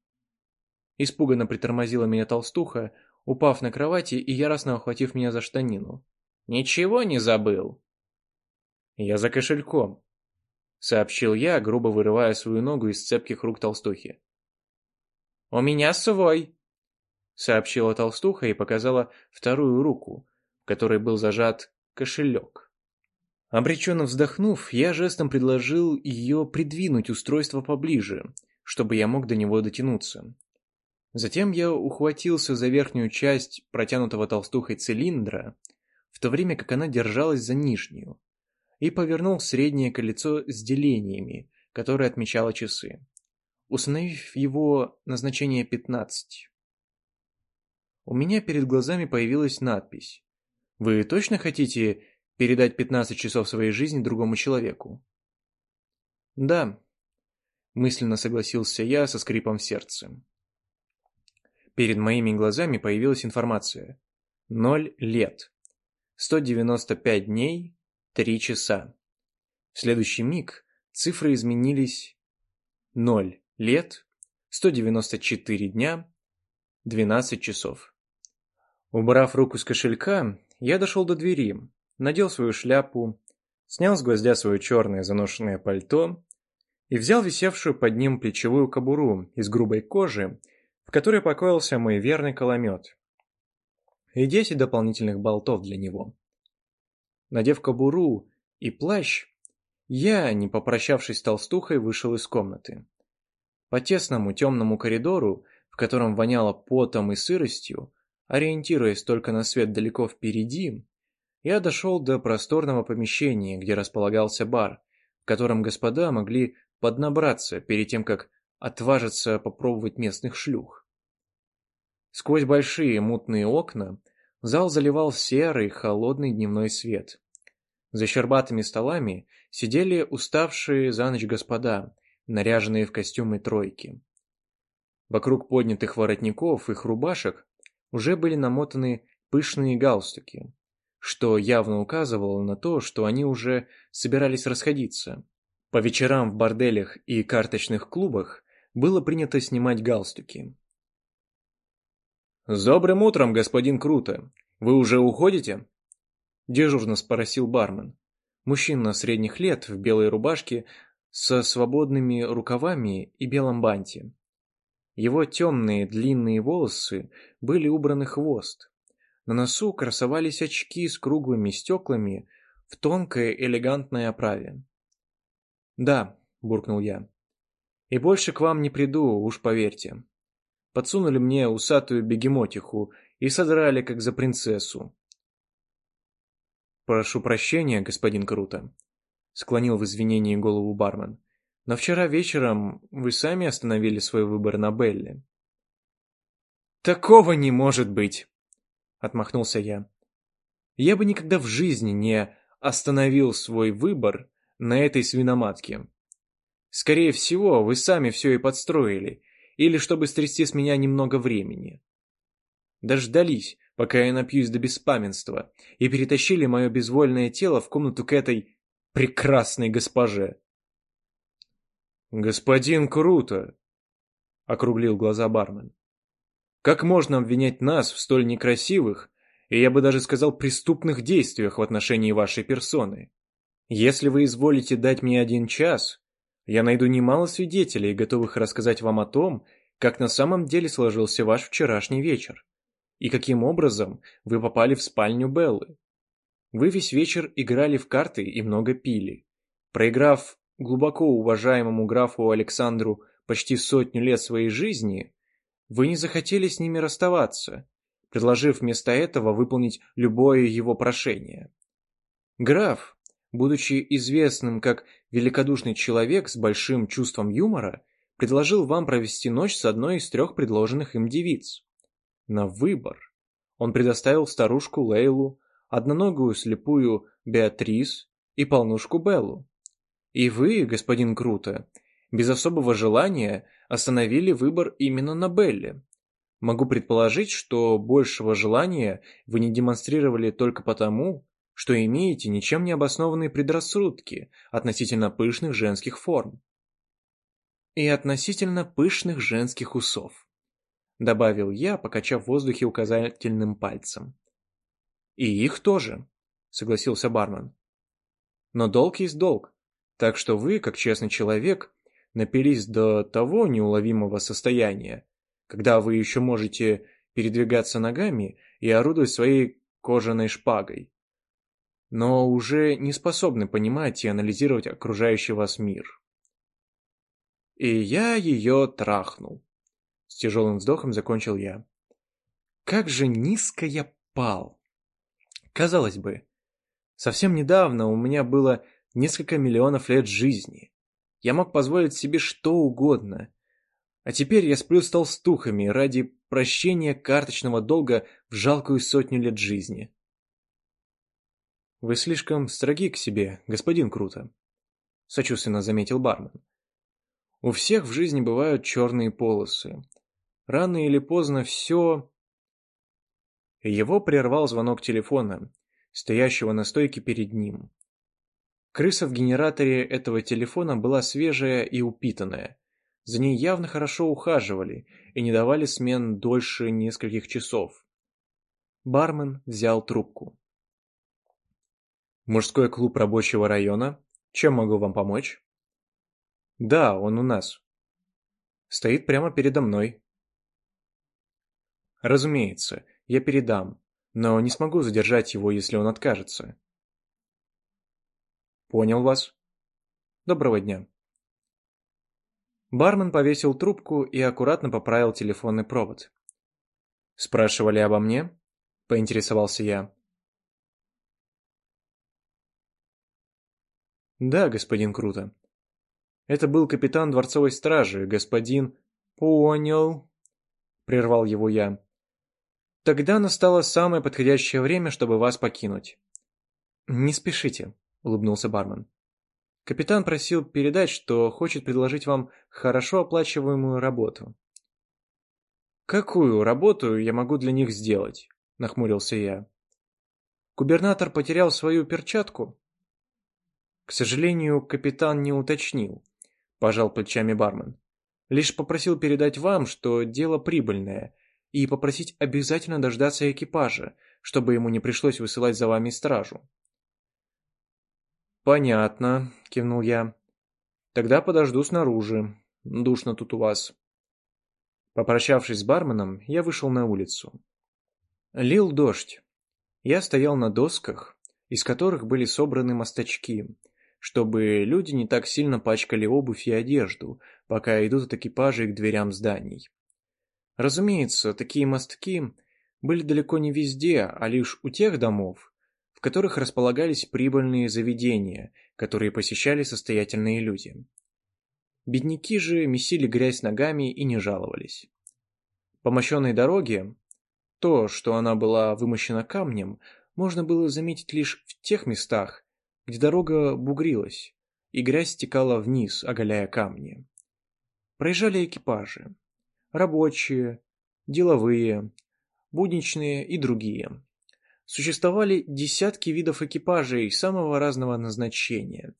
Испуганно притормозила меня толстуха, упав на кровати и яростно охватив меня за штанину. «Ничего не забыл?» «Я за кошельком», — сообщил я, грубо вырывая свою ногу из цепких рук толстухи. «У меня свой», — сообщила толстуха и показала вторую руку, в которой был зажат кошелек. Обреченно вздохнув, я жестом предложил ее придвинуть устройство поближе, чтобы я мог до него дотянуться. Затем я ухватился за верхнюю часть протянутого толстухой цилиндра, в то время как она держалась за нижнюю, и повернул среднее колесо с делениями, которое отмечало часы, установив его на значение 15. У меня перед глазами появилась надпись «Вы точно хотите передать 15 часов своей жизни другому человеку?» «Да», — мысленно согласился я со скрипом в сердце. Перед моими глазами появилась информация. Ноль лет. 195 дней, 3 часа. В следующий миг цифры изменились. 0 лет, 194 дня, 12 часов. Убрав руку с кошелька, я дошел до двери, надел свою шляпу, снял с гвоздя свое черное заношенное пальто и взял висевшую под ним плечевую кобуру из грубой кожи в которой покоился мой верный коломет, и десять дополнительных болтов для него. Надев кобуру и плащ, я, не попрощавшись с толстухой, вышел из комнаты. По тесному темному коридору, в котором воняло потом и сыростью, ориентируясь только на свет далеко впереди, я дошел до просторного помещения, где располагался бар, в котором господа могли поднабраться перед тем, как отважиться попробовать местных шлюх. Сквозь большие мутные окна зал заливал серый холодный дневной свет. За щербатыми столами сидели уставшие за ночь господа, наряженные в костюмы тройки. Вокруг поднятых воротников их рубашек уже были намотаны пышные галстуки, что явно указывало на то, что они уже собирались расходиться. По вечерам в борделях и карточных клубах было принято снимать галстуки. «С добрым утром, господин Круто! Вы уже уходите?» Дежурно спросил бармен. Мужчина средних лет в белой рубашке со свободными рукавами и белом банте. Его темные длинные волосы были убраны хвост. На носу красовались очки с круглыми стеклами в тонкой элегантной оправе. «Да», — буркнул я, и больше к вам не приду, уж поверьте. Подсунули мне усатую бегемотиху и содрали, как за принцессу. Прошу прощения, господин Круто, склонил в извинении голову бармен. Но вчера вечером вы сами остановили свой выбор на Белле. Такого не может быть, отмахнулся я. Я бы никогда в жизни не остановил свой выбор на этой свиноматке. Скорее всего, вы сами все и подстроили, или чтобы стрясти с меня немного времени. Дождались, пока я напьюсь до беспамятства, и перетащили мое безвольное тело в комнату к этой прекрасной госпоже. «Господин Круто!» — округлил глаза бармен. «Как можно обвинять нас в столь некрасивых, и я бы даже сказал преступных действиях в отношении вашей персоны? Если вы изволите дать мне один час, я найду немало свидетелей, готовых рассказать вам о том, как на самом деле сложился ваш вчерашний вечер, и каким образом вы попали в спальню Беллы. Вы весь вечер играли в карты и много пили. Проиграв глубоко уважаемому графу Александру почти сотню лет своей жизни, вы не захотели с ними расставаться, предложив вместо этого выполнить любое его прошение. Граф, будучи известным как великодушный человек с большим чувством юмора, предложил вам провести ночь с одной из трех предложенных им девиц. На выбор. Он предоставил старушку Лейлу, одноногую слепую Беатрис и полнушку Беллу. И вы, господин Круто, без особого желания остановили выбор именно на Белле. Могу предположить, что большего желания вы не демонстрировали только потому, что имеете ничем не обоснованные предрассудки относительно пышных женских форм. И относительно пышных женских усов, добавил я, покачав в воздухе указательным пальцем. И их тоже, согласился бармен. Но долг есть долг, так что вы, как честный человек, напились до того неуловимого состояния, когда вы еще можете передвигаться ногами и орудовать своей кожаной шпагой, но уже не способны понимать и анализировать окружающий вас мир. И я ее трахнул. С тяжелым вздохом закончил я. Как же низко я пал. Казалось бы, совсем недавно у меня было несколько миллионов лет жизни. Я мог позволить себе что угодно. А теперь я сплю с толстухами ради прощения карточного долга в жалкую сотню лет жизни. «Вы слишком строги к себе, господин Круто», — сочувственно заметил бармен. «У всех в жизни бывают черные полосы. Рано или поздно все...» Его прервал звонок телефона, стоящего на стойке перед ним. Крыса в генераторе этого телефона была свежая и упитанная. За ней явно хорошо ухаживали и не давали смен дольше нескольких часов. Бармен взял трубку. «Мужской клуб рабочего района? Чем могу вам помочь?» «Да, он у нас. Стоит прямо передо мной». «Разумеется, я передам, но не смогу задержать его, если он откажется. Понял вас. Доброго дня. Бармен повесил трубку и аккуратно поправил телефонный провод. Спрашивали обо мне? Поинтересовался я. Да, господин Круто. Это был капитан дворцовой стражи, господин... Понял. Прервал его я. Тогда настало самое подходящее время, чтобы вас покинуть. Не спешите. — улыбнулся бармен. «Капитан просил передать, что хочет предложить вам хорошо оплачиваемую работу». «Какую работу я могу для них сделать?» — нахмурился я. «Губернатор потерял свою перчатку?» «К сожалению, капитан не уточнил», — пожал плечами бармен. «Лишь попросил передать вам, что дело прибыльное, и попросить обязательно дождаться экипажа, чтобы ему не пришлось высылать за вами стражу». «Понятно», — кивнул я. «Тогда подожду снаружи. Душно тут у вас». Попрощавшись с барменом, я вышел на улицу. Лил дождь. Я стоял на досках, из которых были собраны мосточки, чтобы люди не так сильно пачкали обувь и одежду, пока идут от экипажей к дверям зданий. Разумеется, такие мостки были далеко не везде, а лишь у тех домов, которых располагались прибыльные заведения, которые посещали состоятельные люди. Бедняки же месили грязь ногами и не жаловались. По мощенной дороге, то, что она была вымощена камнем, можно было заметить лишь в тех местах, где дорога бугрилась, и грязь стекала вниз, оголяя камни. Проезжали экипажи, рабочие, деловые, будничные и другие. Существовали десятки видов экипажей самого разного назначения,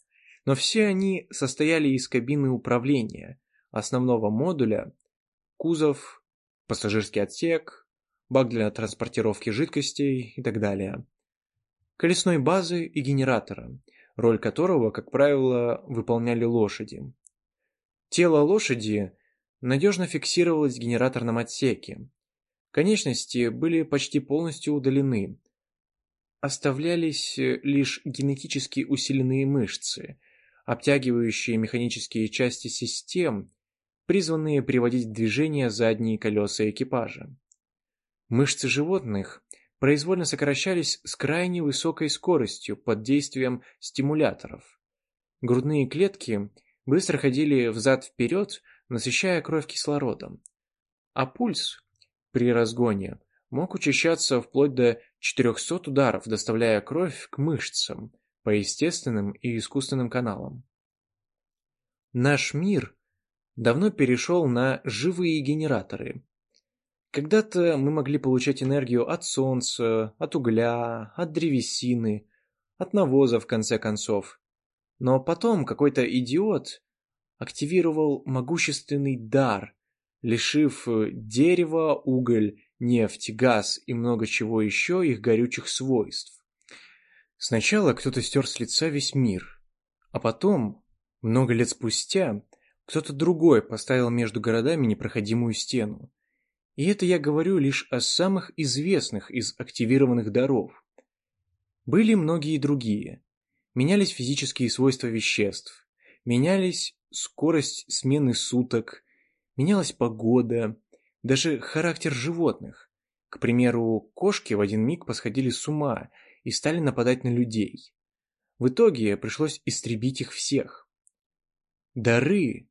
но все они состояли из кабины управления, основного модуля, кузов, пассажирский отсек, бак для транспортировки жидкостей и так далее, колесной базы и генератора, роль которого, как правило, выполняли лошади. Тело лошади надежно фиксировалось в генераторном отсеке. Конечности были почти полностью удалены, оставлялись э, лишь генетически усиленные мышцы, обтягивающие механические части систем, призванные приводить в движение задние колеса экипажа. Мышцы животных произвольно сокращались с крайне высокой скоростью под действием стимуляторов. Грудные клетки быстро ходили взад-вперед, насыщая кровь кислородом. А пульс при разгоне мог учащаться вплоть до 400 ударов, доставляя кровь к мышцам по естественным и искусственным каналам. Наш мир давно перешел на живые генераторы. Когда-то мы могли получать энергию от солнца, от угля, от древесины, от навоза, в конце концов. Но потом какой-то идиот активировал могущественный дар, лишив дерево, уголь, нефть, газ и много чего еще их горючих свойств. Сначала кто-то стер с лица весь мир, а потом, много лет спустя, кто-то другой поставил между городами непроходимую стену. И это я говорю лишь о самых известных из активированных даров. Были многие другие. Менялись физические свойства веществ, менялись скорость смены суток, менялась погода, даже характер животных. К примеру, кошки в один миг посходили с ума и стали нападать на людей. В итоге пришлось истребить их всех. Дары.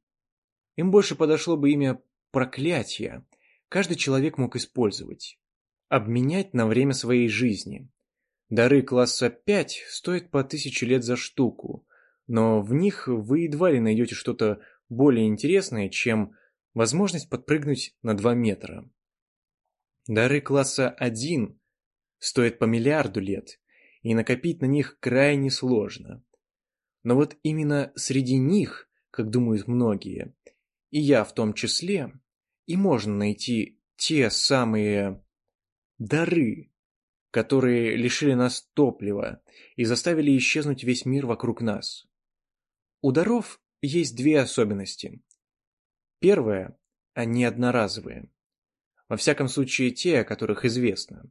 Им больше подошло бы имя проклятия. Каждый человек мог использовать. Обменять на время своей жизни. Дары класса 5 стоят по тысяче лет за штуку, но в них вы едва ли найдете что-то более интересное, чем возможность подпрыгнуть на 2 метра. Дары класса 1 стоят по миллиарду лет, и накопить на них крайне сложно. Но вот именно среди них, как думают многие, и я в том числе, и можно найти те самые дары, которые лишили нас топлива и заставили исчезнуть весь мир вокруг нас. У даров есть две особенности. Первое – они одноразовые. Во всяком случае, те, о которых известно.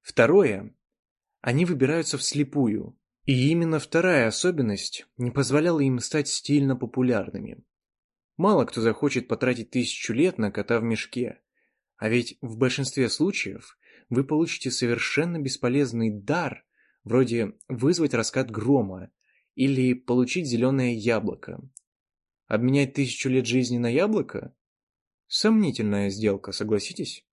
Второе – они выбираются вслепую, и именно вторая особенность не позволяла им стать стильно популярными. Мало кто захочет потратить тысячу лет на кота в мешке, а ведь в большинстве случаев вы получите совершенно бесполезный дар, вроде вызвать раскат грома или получить зеленое яблоко. Обменять тысячу лет жизни на яблоко? Сомнительная сделка, согласитесь?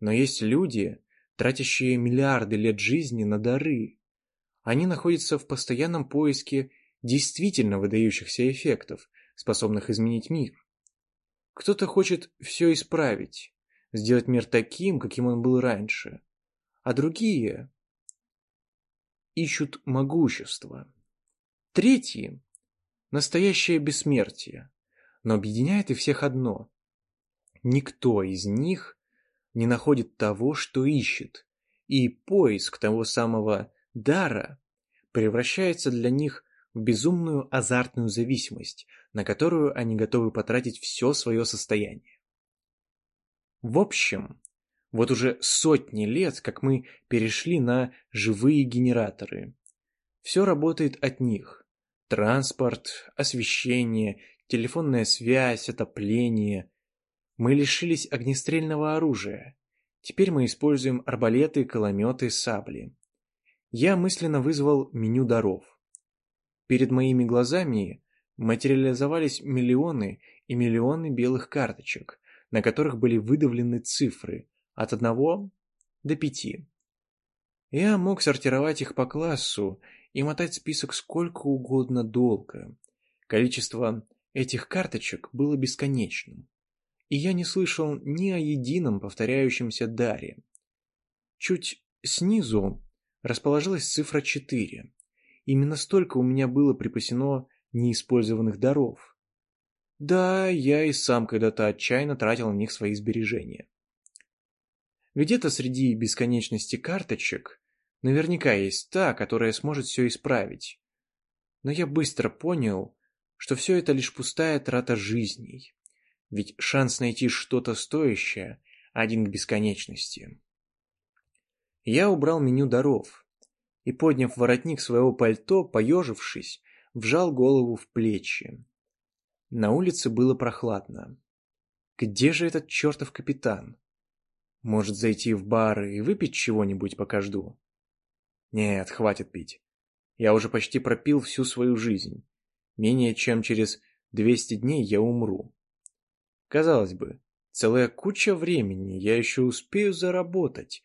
Но есть люди, тратящие миллиарды лет жизни на дары. Они находятся в постоянном поиске действительно выдающихся эффектов, способных изменить мир. Кто-то хочет все исправить, сделать мир таким, каким он был раньше, а другие ищут могущество. Третьи – настоящее бессмертие, но объединяет и всех одно. Никто из них не находит того, что ищет, и поиск того самого дара превращается для них в безумную азартную зависимость, на которую они готовы потратить все свое состояние. В общем, вот уже сотни лет, как мы перешли на живые генераторы. Все работает от них. Транспорт, освещение, телефонная связь, отопление. Мы лишились огнестрельного оружия. Теперь мы используем арбалеты, кулеметы, сабли. Я мысленно вызвал меню даров. Перед моими глазами материализовались миллионы и миллионы белых карточек, на которых были выдавлены цифры от одного до пяти. Я мог сортировать их по классу и мотать список сколько угодно долго. Количество этих карточек было бесконечным, и я не слышал ни о едином повторяющемся даре. Чуть снизу расположилась цифра 4. Именно столько у меня было припасено неиспользованных даров. Да, я и сам когда-то отчаянно тратил на них свои сбережения. Где-то среди бесконечности карточек Наверняка есть та, которая сможет все исправить. Но я быстро понял, что все это лишь пустая трата жизней. Ведь шанс найти что-то стоящее один к бесконечности. Я убрал меню даров и, подняв воротник своего пальто, поежившись, вжал голову в плечи. На улице было прохладно. Где же этот чертов капитан? Может зайти в бар и выпить чего-нибудь пока жду? Нет, хватит пить. Я уже почти пропил всю свою жизнь. Менее чем через 200 дней я умру. Казалось бы, целая куча времени я еще успею заработать,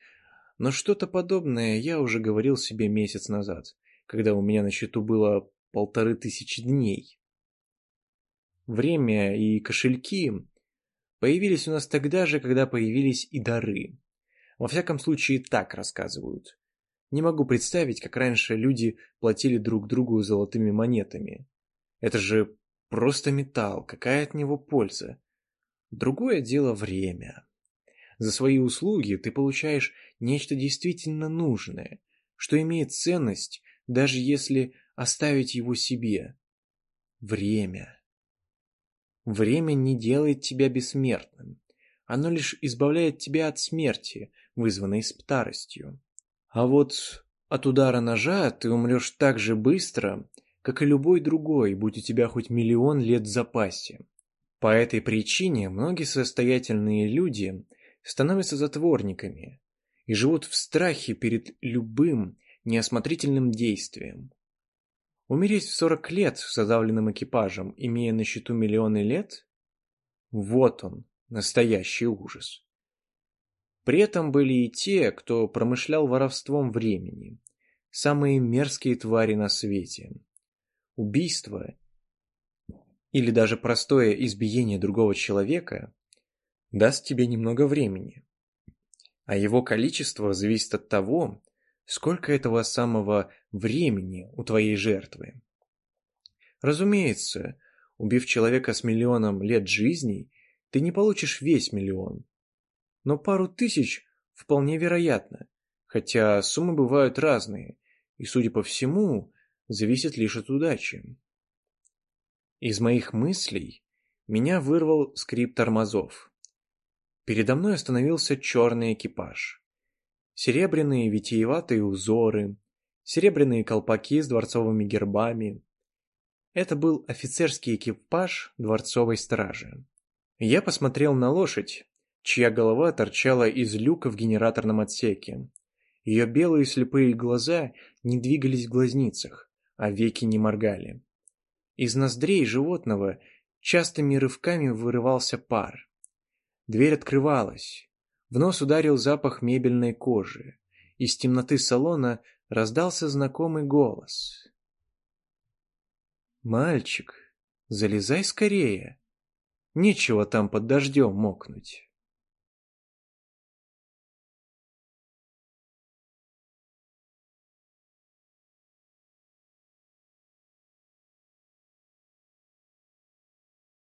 но что-то подобное я уже говорил себе месяц назад, когда у меня на счету было полторы тысячи дней. время и кошельки появились у нас тогда же, когда появились и дары. Во всяком случае, так рассказывают. Не могу представить, как раньше люди платили друг другу золотыми монетами. Это же просто металл, какая от него польза? Другое дело время. За свои услуги ты получаешь нечто действительно нужное, что имеет ценность, даже если оставить его себе. Время. Время не делает тебя бессмертным. Оно лишь избавляет тебя от смерти, вызванной старостью. А вот от удара ножа ты умрешь так же быстро, как и любой другой, будь у тебя хоть миллион лет в запасе. По этой причине многие состоятельные люди становятся затворниками и живут в страхе перед любым неосмотрительным действием. Умереть в 40 лет с задавленным экипажем, имея на счету миллионы лет? Вот он, настоящий ужас. При этом были и те, кто промышлял воровством времени. Самые мерзкие твари на свете. Убийство или даже простое избиение другого человека даст тебе немного времени. А его количество зависит от того, сколько этого самого времени у твоей жертвы. Разумеется, убив человека с миллионом лет жизней, ты не получишь весь миллион, но пару тысяч вполне вероятно, хотя суммы бывают разные, и, судя по всему, зависят лишь от удачи. Из моих мыслей меня вырвал скрип тормозов. Передо мной остановился черный экипаж. Серебряные витиеватые узоры, серебряные колпаки с дворцовыми гербами. Это был офицерский экипаж дворцовой стражи. Я посмотрел на лошадь, чья голова торчала из люка в генераторном отсеке. Ее белые слепые глаза не двигались в глазницах, а веки не моргали. Из ноздрей животного частыми рывками вырывался пар. Дверь открывалась. В нос ударил запах мебельной кожи. Из темноты салона раздался знакомый голос. «Мальчик, залезай скорее. Нечего там под дождем мокнуть».